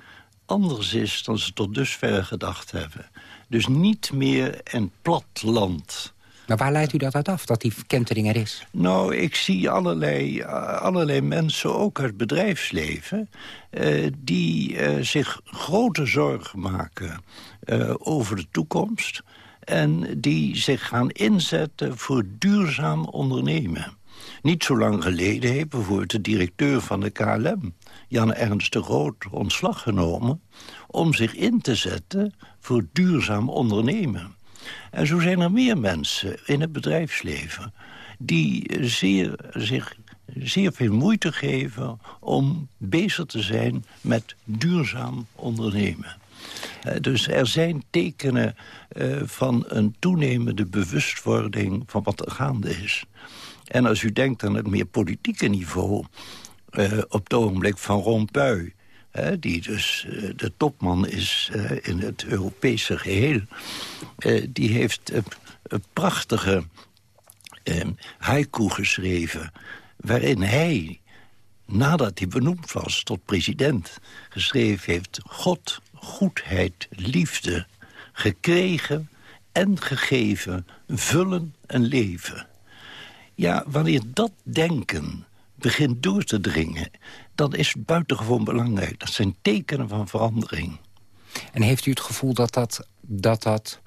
anders is dan ze tot dusver gedacht hebben. Dus niet meer een plat land... Maar waar leidt u dat uit af, dat die kentering er is? Nou, ik zie allerlei, allerlei mensen, ook uit het bedrijfsleven... Die zich grote zorgen maken over de toekomst... en die zich gaan inzetten voor duurzaam ondernemen. Niet zo lang geleden heeft bijvoorbeeld de directeur van de KLM... Jan Ernst de Groot ontslag genomen... om zich in te zetten voor duurzaam ondernemen. En zo zijn er meer mensen in het bedrijfsleven... die zeer, zich zeer veel moeite geven om bezig te zijn met duurzaam ondernemen. Uh, dus er zijn tekenen uh, van een toenemende bewustwording van wat er gaande is. En als u denkt aan het meer politieke niveau... Uh, op het ogenblik van Rompuy die dus de topman is in het Europese geheel... Die heeft een prachtige haiku geschreven... waarin hij, nadat hij benoemd was tot president... geschreven heeft... God, goedheid, liefde, gekregen en gegeven... vullen een leven. Ja, wanneer dat denken begint door te dringen dat is buitengewoon belangrijk. Dat zijn tekenen van verandering. En heeft u het gevoel dat dat, dat, dat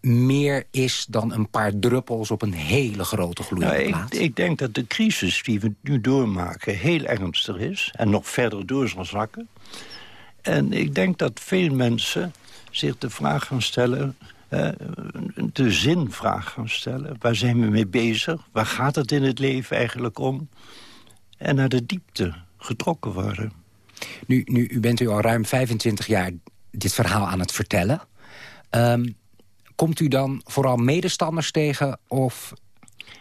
meer is dan een paar druppels op een hele grote gloeiende nou, plaats? Ik, ik, denk dat de crisis die we nu doormaken heel ernstig is... en nog verder door zal zakken. En ik denk dat veel mensen zich de vraag gaan stellen... Uh, de zinvraag gaan stellen. Waar zijn we mee bezig? Waar gaat het in het leven eigenlijk om? en naar de diepte getrokken worden. Nu, nu u bent u al ruim 25 jaar dit verhaal aan het vertellen. Um, komt u dan vooral medestanders tegen of...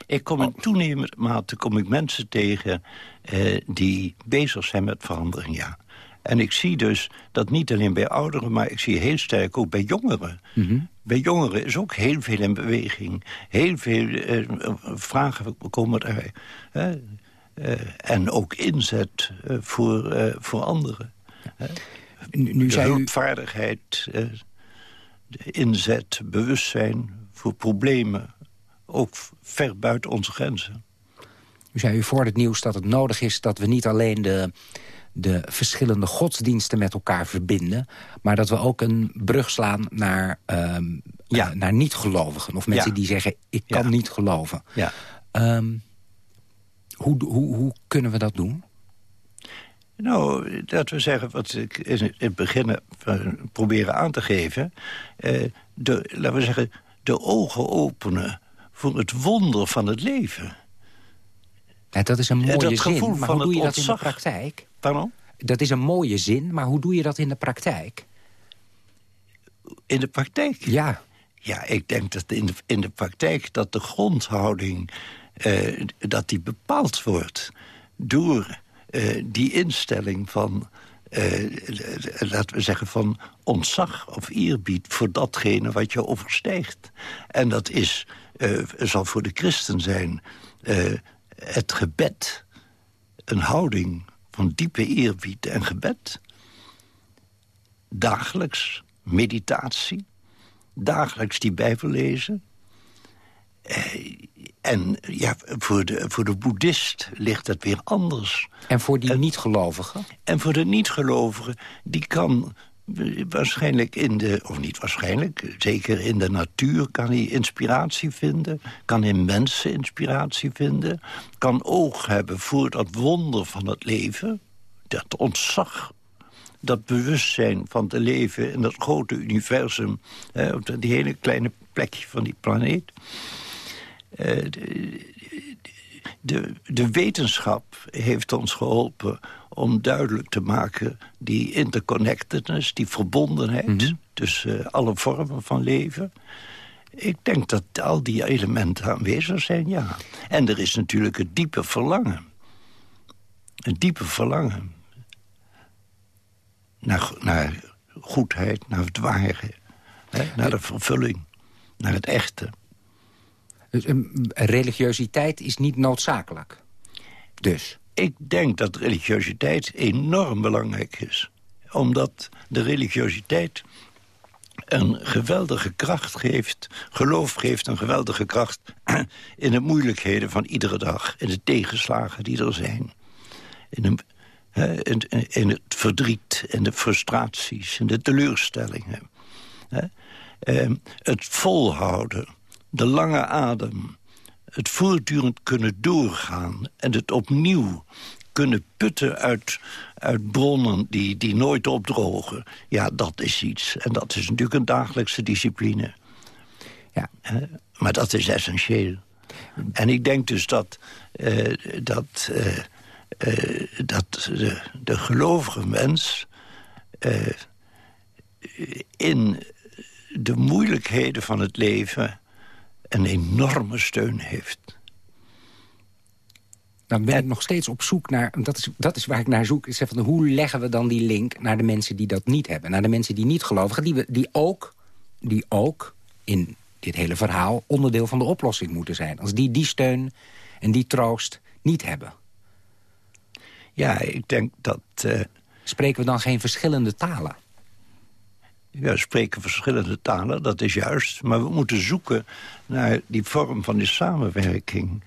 Ik kom in toenemende mate kom ik mensen tegen eh, die bezig zijn met verandering, ja. En ik zie dus dat niet alleen bij ouderen, maar ik zie heel sterk ook bij jongeren. Mm -hmm. Bij jongeren is ook heel veel in beweging. Heel veel eh, vragen komen daar. Uh, en ook inzet uh, voor, uh, voor anderen. Nu, nu hulpvaardigheid, de inzet, bewustzijn voor problemen... ook ver buiten onze grenzen. Nu zei u voor het nieuws dat het nodig is dat we niet alleen de, de verschillende godsdiensten met elkaar verbinden... maar dat we ook een brug slaan naar, um, ja. naar niet-gelovigen. Of mensen ja. die zeggen, ik kan ja. niet geloven. Ja. Um, hoe, hoe, hoe kunnen we dat doen? Nou, dat we zeggen wat ik in het begin proberen aan te geven... Eh, de, laten we zeggen, de ogen openen voor het wonder van het leven. Ja, dat is een mooie zin, maar hoe doe je dat in de praktijk? Pardon? Dat is een mooie zin, maar hoe doe je dat in de praktijk? In de praktijk? Ja. Ja, ik denk dat in de, in de praktijk dat de grondhouding uh, dat die bepaald wordt door uh, die instelling van... Uh, laten we zeggen van ontzag of eerbied voor datgene wat je overstijgt. En dat is, zal voor de christen zijn het gebed. Een houding van diepe eerbied en gebed. Dagelijks meditatie. Dagelijks die Bijbel lezen. En ja, voor de, voor de boeddhist ligt het weer anders. En voor die niet-gelovigen? En voor de niet-gelovigen, die kan waarschijnlijk in de, of niet waarschijnlijk, zeker in de natuur kan hij inspiratie vinden. Kan in mensen inspiratie vinden. Kan oog hebben voor dat wonder van het leven. Dat ontzag, dat bewustzijn van te leven in dat grote universum. Hè, op die hele kleine plekje van die planeet. Uh, de, de wetenschap heeft ons geholpen om duidelijk te maken... die interconnectedness, die verbondenheid... Mhm. tussen alle vormen van leven. Ik denk dat al die elementen aanwezig zijn, ja. En er is natuurlijk het diepe verlangen. Een diepe verlangen. Naar, naar goedheid, naar het ware. Hè, naar de vervulling, naar het echte. Dus, religiositeit is niet noodzakelijk. Dus? Ik denk dat religiositeit enorm belangrijk is. Omdat de religiositeit een geweldige kracht geeft... geloof geeft een geweldige kracht [CLEARS THROAT] in de moeilijkheden van iedere dag... in de tegenslagen die er zijn. In, in, in het verdriet, in de frustraties, in de teleurstellingen. Ehm, het volhouden, de lange adem het voortdurend kunnen doorgaan... en het opnieuw kunnen putten uit, uit bronnen die, die nooit opdrogen... ja, dat is iets. En dat is natuurlijk een dagelijkse discipline. Ja. maar dat is essentieel. En ik denk dus dat, uh, dat, uh, uh, dat de, de gelovige mens... in de moeilijkheden van het leven een enorme steun heeft. Dan ben ik nog steeds op zoek naar, dat is, dat is waar ik naar zoek... Is van, hoe leggen we dan die link naar de mensen die dat niet hebben? Naar de mensen die niet gelovigen, die, we, die, ook, die ook in dit hele verhaal... onderdeel van de oplossing moeten zijn. Als die die steun en die troost niet hebben. Ja, ik denk dat... Uh... Spreken we dan geen verschillende talen? We spreken verschillende talen, dat is juist. Maar we moeten zoeken naar die vorm van die samenwerking.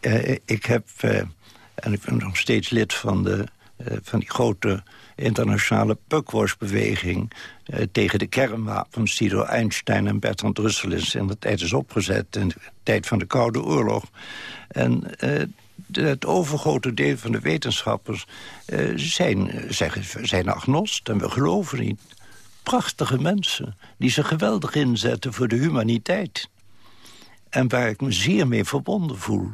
Uh, ik heb, uh, en ik ben nog steeds lid van, de, uh, van die grote internationale Puckwash-beweging... tegen de kernwapens die door Einstein en Bertrand Russell in de tijd is opgezet... in de tijd van de Koude Oorlog. En het overgrote deel van de wetenschappers zijn, zijn agnost en we geloven niet prachtige mensen... die zich geweldig inzetten voor de humaniteit. En waar ik me zeer mee verbonden voel.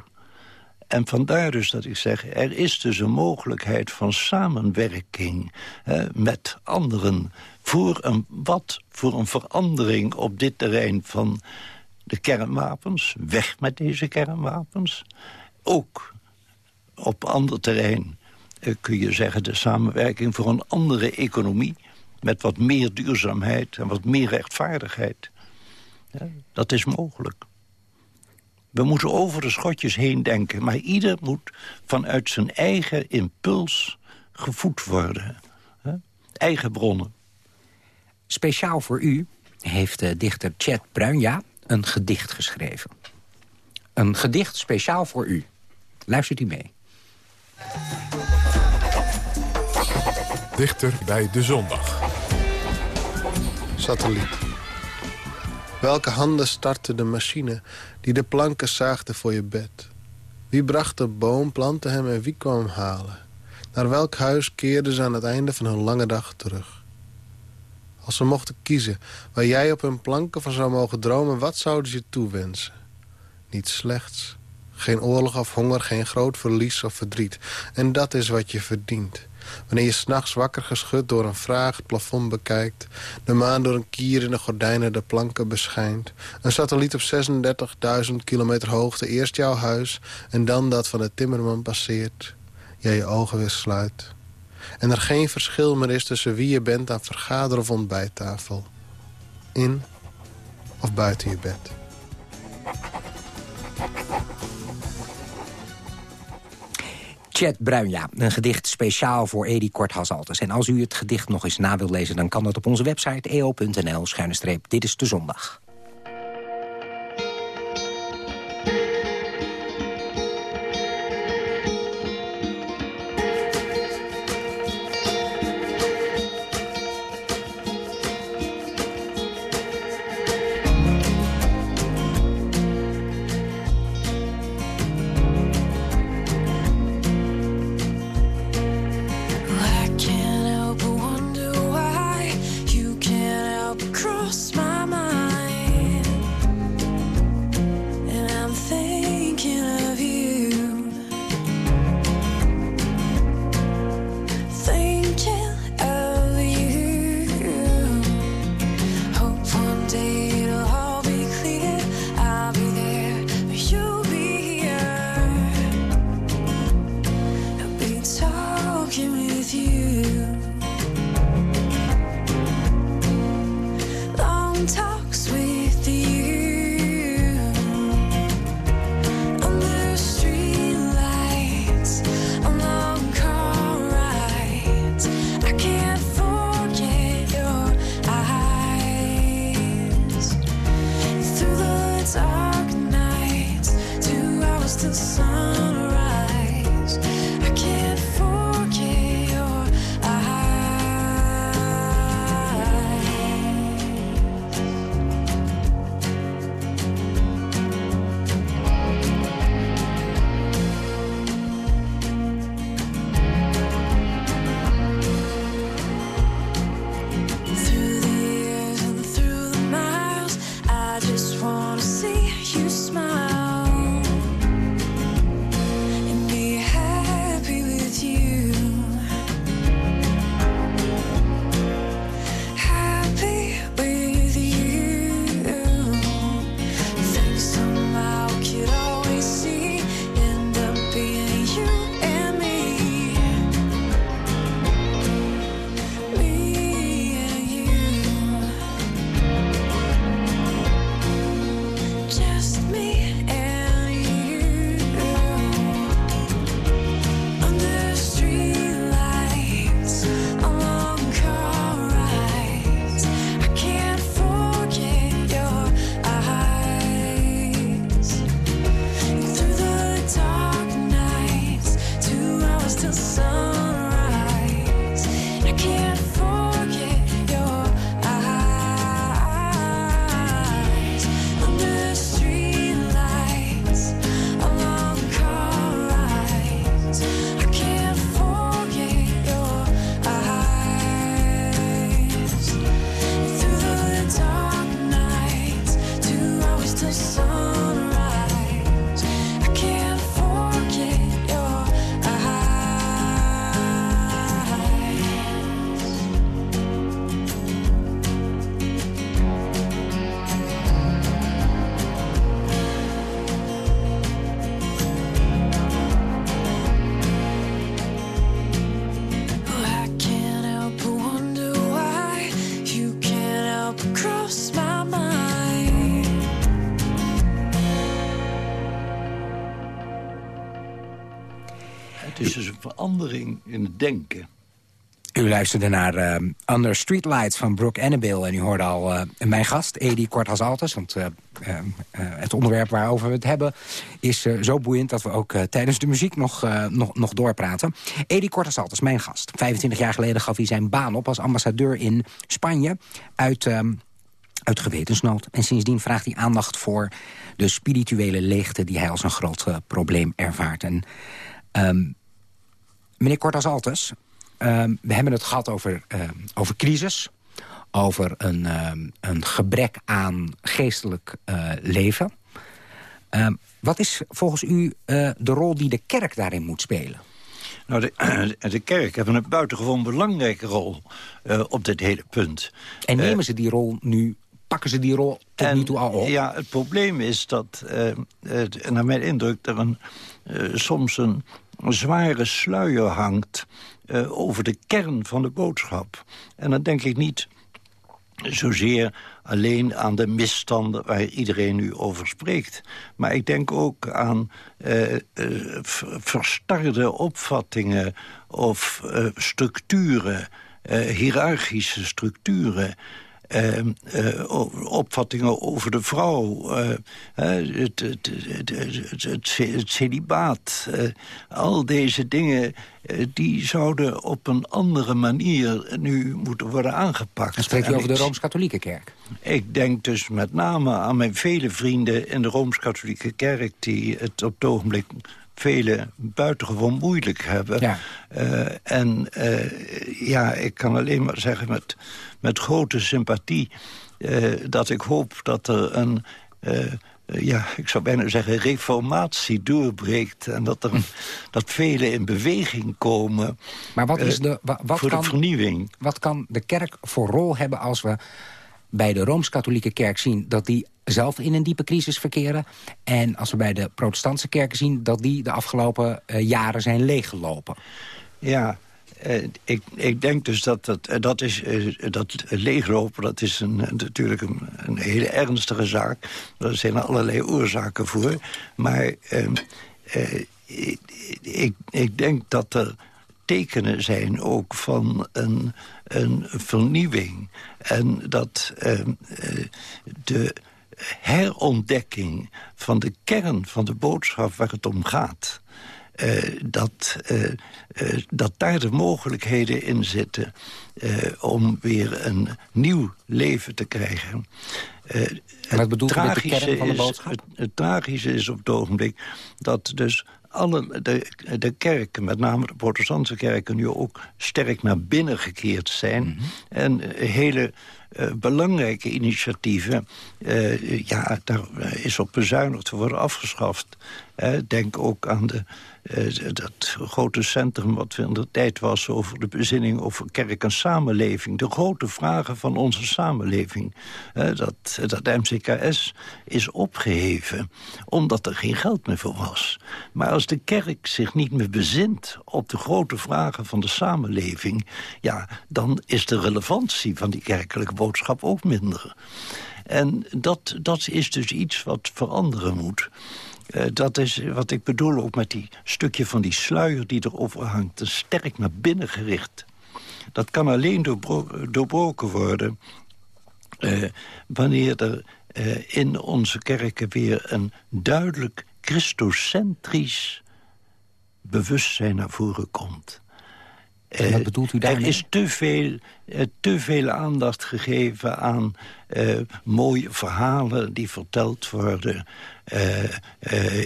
En vandaar dus dat ik zeg, er is dus een mogelijkheid van samenwerking met anderen... voor een, wat voor een verandering op dit terrein van de kernwapens. Weg met deze kernwapens. Ook op ander terrein eh, kun je zeggen de samenwerking voor een andere economie met wat meer duurzaamheid en wat meer rechtvaardigheid. Ja, dat is mogelijk. We moeten over de schotjes heen denken, maar ieder moet vanuit zijn eigen impuls gevoed worden. Eigen bronnen. Speciaal voor u heeft de dichter Chet Bruinja een gedicht geschreven. Een gedicht speciaal voor u. Luistert u mee. Dichter bij de zondag. Satelliet. Welke handen startte de machine die de planken zaagde voor je bed? Wie bracht de boom, plantte hem en wie kwam hem halen? Naar welk huis keerden ze aan het einde van hun lange dag terug? Als ze mochten kiezen waar jij op hun planken van zou mogen dromen... wat zouden ze je toewensen? Niets slechts. Geen oorlog of honger, geen groot verlies of verdriet. En dat is wat je verdient. Wanneer je s'nachts wakker geschud door een vraag het plafond bekijkt... de maan door een kier in de gordijnen de planken beschijnt... een satelliet op 36.000 kilometer hoogte eerst jouw huis... en dan dat van de timmerman passeert... jij je ogen weer sluit... en er geen verschil meer is tussen wie je bent aan vergader- of ontbijttafel. In of buiten je bed. Chet Bruinja, een gedicht speciaal voor Edi Korthasaltes. En als u het gedicht nog eens na wilt lezen... dan kan dat op onze website eo.nl, schuine streep, dit is de zondag. Verandering in het denken. U luisterde naar uh, Under Streetlights van Brooke Annabelle. En u hoorde al uh, mijn gast, Edi Kortas Altes. Want uh, het onderwerp waarover we het hebben is zo boeiend... dat we ook tijdens de muziek nog, nog, nog doorpraten. Edi Kortas Altes, mijn gast. 25 jaar geleden gaf hij zijn baan op als ambassadeur in Spanje... uit, ehm, uit gewetensnood. En sindsdien vraagt hij aandacht voor de spirituele leegte... die hij als een groot probleem ervaart. En, um, meneer Kortas Altes... Ehm, we hebben het gehad over, uh, over crisis. Over een, ehm, een gebrek aan geestelijk uh, leven. wat is volgens u uh, de rol die de kerk daarin moet spelen? Nou, de, [CLEARS THROAT] de kerk heeft een buitengewoon belangrijke rol op dit hele punt. En nemen ze die rol nu pakken ze die rol tot en, nu toe al op? Ja, het probleem is dat, naar mijn indruk... er een, soms een zware sluier hangt uh, over de kern van de boodschap. En dan denk ik niet zozeer alleen aan de misstanden waar iedereen nu over spreekt. Maar ik denk ook aan uh, verstarde opvattingen of structuren, hiërarchische structuren... Uh, uh, opvattingen over de vrouw, uh, het, het, het, het, celibaat. al deze dingen die zouden op een andere manier nu moeten worden aangepakt. Dan spreek je over de Rooms-Katholieke Kerk? Ik denk dus met name aan mijn vele vrienden in de Rooms-Katholieke Kerk... die het op het ogenblik vele buitengewoon moeilijk hebben. Ja. Uh, en uh, ja, ik kan alleen maar zeggen met, met grote sympathie... Uh, dat ik hoop dat er een ja, ik zou bijna zeggen, reformatie doorbreekt... en dat, er, [LAUGHS] dat velen in beweging komen maar wat is de, wat voor kan, de vernieuwing. Wat kan de kerk voor rol hebben als we bij de Rooms-Katholieke Kerk zien... dat die zelf in een diepe crisis verkeren. En als we bij de protestantse kerken zien... dat die de afgelopen uh, jaren zijn leeggelopen. Ja, uh, ik, ik, denk dus dat dat, uh, dat, is, dat leeglopen... dat is een, natuurlijk een, hele ernstige zaak. Er zijn allerlei oorzaken voor. Maar ehm, ik, ik denk dat er tekenen zijn ook van een, een vernieuwing. En dat uh, de herontdekking van de kern van de boodschap waar het om gaat... Uh, dat, uh, uh, dat daar de mogelijkheden in zitten om weer een nieuw leven te krijgen. bedoelt u met de kern van de boodschap? het, het, tragische is op het ogenblik dat dus alle, de, de kerken, met name de protestantse kerken... nu ook sterk naar binnen gekeerd zijn. Mhm. En hele uh, belangrijke initiatieven... Uh, ja, daar is op bezuinigd te worden afgeschaft. Uh, denk ook aan de dat grote centrum wat in de tijd was... over de bezinning over kerk en samenleving. De grote vragen van onze samenleving. Uh, dat, dat MCKS is opgeheven omdat er geen geld meer voor was. Maar als de kerk zich niet meer bezint op de grote vragen van de samenleving... ja, dan is de relevantie van die kerkelijke boodschap ook minder. En dat, dat is dus iets wat veranderen moet. Uh, dat is wat ik bedoel ook met die stukje van die sluier die erover hangt. Te sterk naar binnen gericht. Dat kan alleen doorbro doorbroken worden... Uh, wanneer er uh, in onze kerken weer een duidelijk christocentrisch bewustzijn naar voren komt. En wat bedoelt u daarmee? Er is te veel, te veel aandacht gegeven aan uh, mooie verhalen die verteld worden... Uh,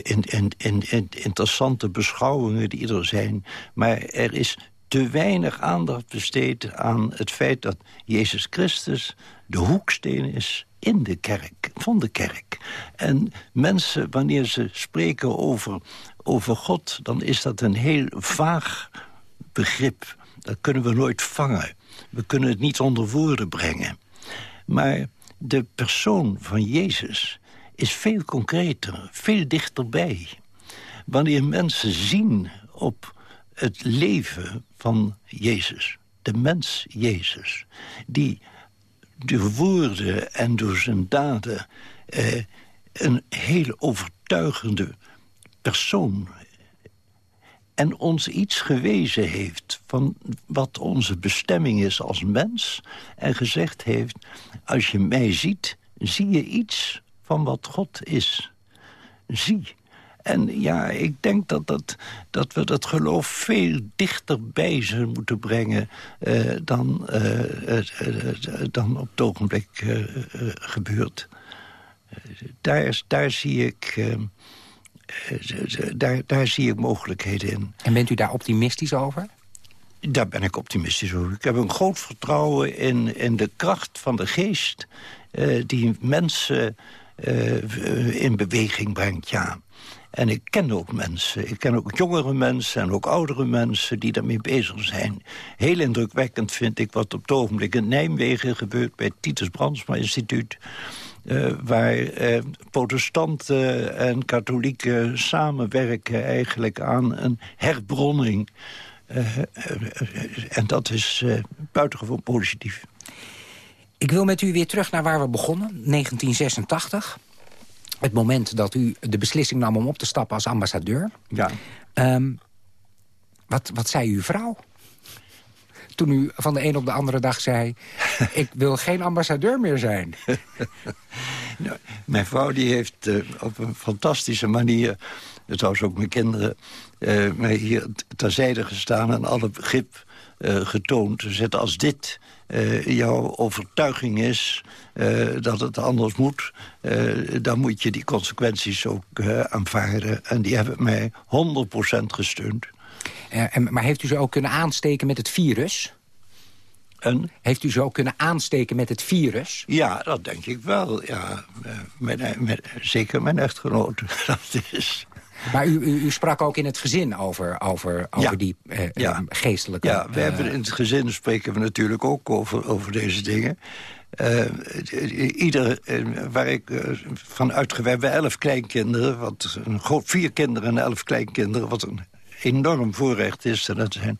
in, in, in, in, interessante beschouwingen die er zijn. Maar er is te weinig aandacht besteed aan het feit dat Jezus Christus de hoeksteen is in de kerk, van de kerk. En mensen, wanneer ze spreken over, over God... dan is dat een heel vaag begrip. Dat kunnen we nooit vangen. We kunnen het niet onder woorden brengen. Maar de persoon van Jezus is veel concreter, veel dichterbij. Wanneer mensen zien op het leven van Jezus, de mens Jezus... die door woorden en door zijn daden eh, een hele overtuigende persoon en ons iets gewezen heeft van wat onze bestemming is als mens... en gezegd heeft, als je mij ziet, zie je iets van wat God is. Zie. En ja, ik denk dat, dat, dat we dat geloof veel dichterbij zullen moeten brengen... Uh, dan, uh, uh, dan op het ogenblik gebeurt. daar, daar zie ik... daar, daar zie ik mogelijkheden in. En bent u daar optimistisch over? Daar ben ik optimistisch over. Ik heb een groot vertrouwen in, in de kracht van de geest... die mensen in beweging brengt, ja. En ik ken ook mensen, ik ken ook jongere mensen en ook oudere mensen die daarmee bezig zijn. Heel indrukwekkend vind ik wat op het ogenblik in Nijmegen gebeurt bij het Titus Brandsma Instituut. Uh, waar uh, protestanten en katholieken samenwerken eigenlijk aan een herbronning. En dat is buitengewoon positief. Ik wil met u weer terug naar waar we begonnen, 1986 het moment dat u de beslissing nam om op te stappen als ambassadeur. Ja. Um, wat, wat zei uw vrouw? Toen u van de een op de andere dag zei... [LAUGHS] ik wil geen ambassadeur meer zijn. [LAUGHS] nou, mijn vrouw die heeft uh, op een fantastische manier... trouwens ook mijn kinderen... Uh, mij hier terzijde gestaan en alle begrip getoond. Zet als dit uh, jouw overtuiging is uh, dat het anders moet... dan moet je die consequenties ook aanvaarden. En die hebben mij 100% gesteund. En, maar heeft u ze ook kunnen aansteken met het virus? En? Heeft u ze ook kunnen aansteken met het virus? Ja, dat denk ik wel. Ja, met, met, zeker mijn echtgenoot. [LAUGHS] Dat is... Maar u, u, u, sprak ook in het gezin over, over, over die eh, ja. Eh, geestelijke... Ja, we hebben in het gezin spreken we natuurlijk ook over, over deze dingen. Uh, ieder, waar ik van uitga, we hebben elf kleinkinderen, wat een vier kinderen en elf kleinkinderen, wat een enorm voorrecht is. En dat zijn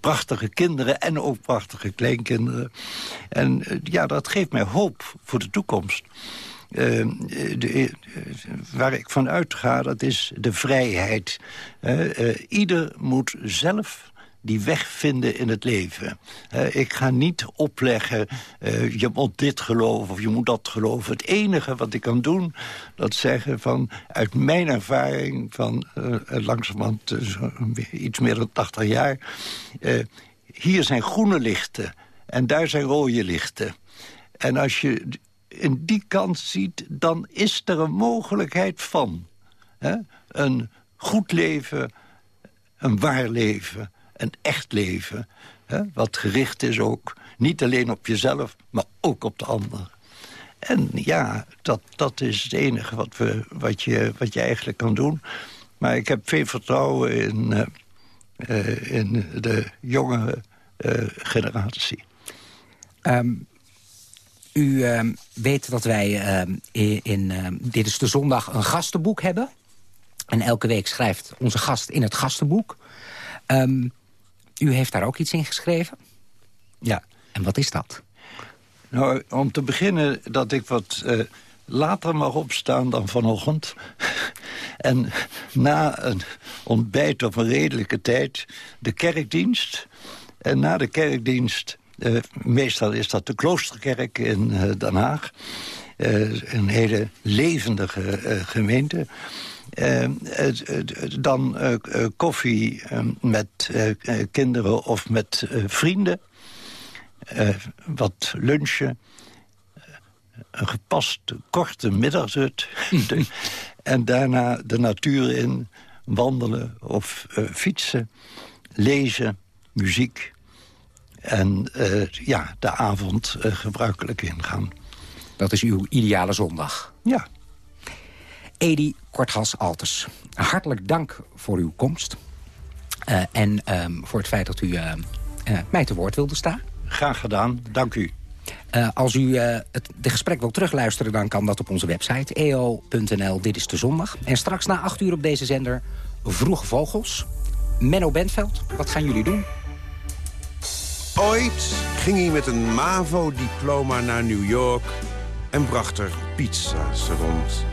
prachtige kinderen en ook prachtige kleinkinderen. En ja, dat geeft mij hoop voor de toekomst. Uh, de, uh, waar ik van uitga, dat is de vrijheid. Uh, ieder moet zelf die weg vinden in het leven. ik ga niet opleggen, je moet dit geloven of je moet dat geloven. Het enige wat ik kan doen, dat zeggen van... uit mijn ervaring van langzamerhand iets meer dan 80 jaar... hier zijn groene lichten en daar zijn rode lichten. En als je in die kant ziet, dan is er een mogelijkheid van. Hè? Een goed leven, een waar leven, een echt leven. Hè? Wat gericht is ook, niet alleen op jezelf, maar ook op de ander. En ja, dat, dat is het enige wat, we, wat, je, wat je eigenlijk kan doen. Maar ik heb veel vertrouwen in, uh, uh, in de jonge uh, generatie. Um, u uh, weet dat wij uh, in, uh, Dit is de Zondag een gastenboek hebben. En elke week schrijft onze gast in het gastenboek. Um, u heeft daar ook iets in geschreven? Ja. En wat is dat? Nou, om te beginnen dat ik wat uh, later mag opstaan dan vanochtend. [LAUGHS] en na een ontbijt op een redelijke tijd de kerkdienst. En na de kerkdienst meestal is dat de Kloosterkerk in uh, Den Haag. Uh, een hele levendige gemeente. dan koffie met kinderen of met vrienden. wat lunchen. Een gepast korte middagzut. [LAUGHS] en daarna de natuur in. Wandelen of fietsen. Lezen. Muziek en uh, ja, de avond uh, gebruikelijk ingaan. Dat is uw ideale zondag? Ja. Edi Korthals-Altes, hartelijk dank voor uw komst. Uh, en um, voor het feit dat u mij te woord wilde staan. Graag gedaan, dank u. Als u het de gesprek wil terugluisteren, dan kan dat op onze website. eo.nl, dit is de zondag. En straks na acht uur op deze zender Vroege Vogels. Menno Bentveld, wat gaan jullie doen? Ooit ging hij met een MAVO-diploma naar New York... en bracht er pizza's rond.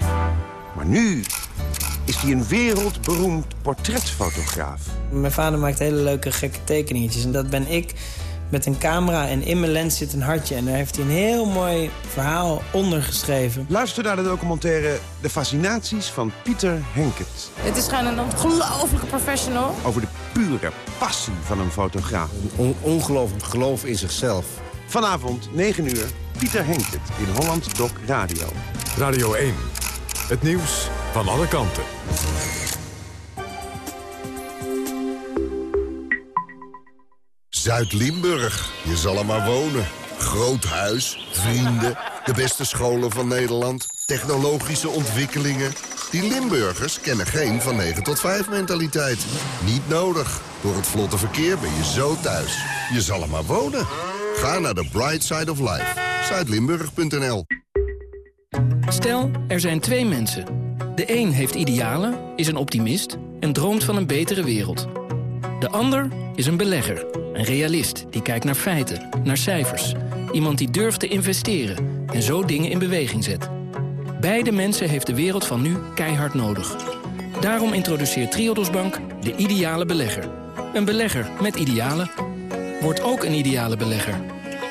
Maar nu is hij een wereldberoemd portretfotograaf. Mijn vader maakt hele leuke gekke tekeningetjes. En dat ben ik met een camera en in mijn lens zit een hartje. En daar heeft hij een heel mooi verhaal onder geschreven. Luister naar de documentaire De Fascinaties van Pieter Henkert. Het is gewoon een ongelofelijke professional. Over de pure passie van een fotograaf. Een ongelooflijk geloof in zichzelf. Vanavond, 9 uur, Pieter Henkert in Holland Doc Radio. Radio 1. Het nieuws van alle kanten. Zuid-Limburg. Je zal er maar wonen. Groot huis, vrienden, de beste scholen van Nederland, technologische ontwikkelingen. Die Limburgers kennen geen van 9 tot 5 mentaliteit. Niet nodig. Door het vlotte verkeer ben je zo thuis. Je zal er maar wonen. Ga naar de Bright Side of Life. Zuidlimburg.nl Stel, er zijn twee mensen. De een heeft idealen, is een optimist en droomt van een betere wereld. De ander is een belegger, een realist die kijkt naar feiten, naar cijfers. Iemand die durft te investeren en zo dingen in beweging zet. Beide mensen heeft de wereld van nu keihard nodig. Daarom introduceert Triodos Bank de ideale belegger. Een belegger met idealen. Word ook een ideale belegger.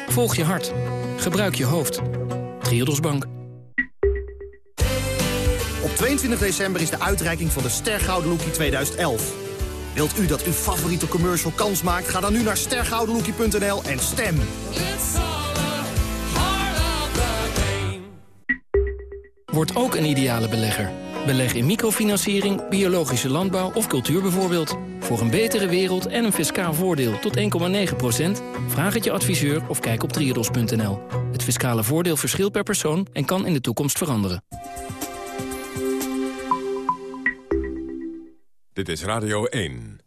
Volg je hart. Gebruik je hoofd. Triodos Bank. Op 22 december is de uitreiking van de Stergouden Lookie 2011. Wilt u dat uw favoriete commercial kans maakt? Ga dan nu naar stergoudenlookie.nl en stem. Word ook een ideale belegger. Beleg in microfinanciering, biologische landbouw of cultuur bijvoorbeeld. Voor een betere wereld en een fiscaal voordeel tot 1,9% Vraag het je adviseur of kijk op triodos.nl. Het fiscale voordeel verschilt per persoon en kan in de toekomst veranderen. Dit is Radio 1.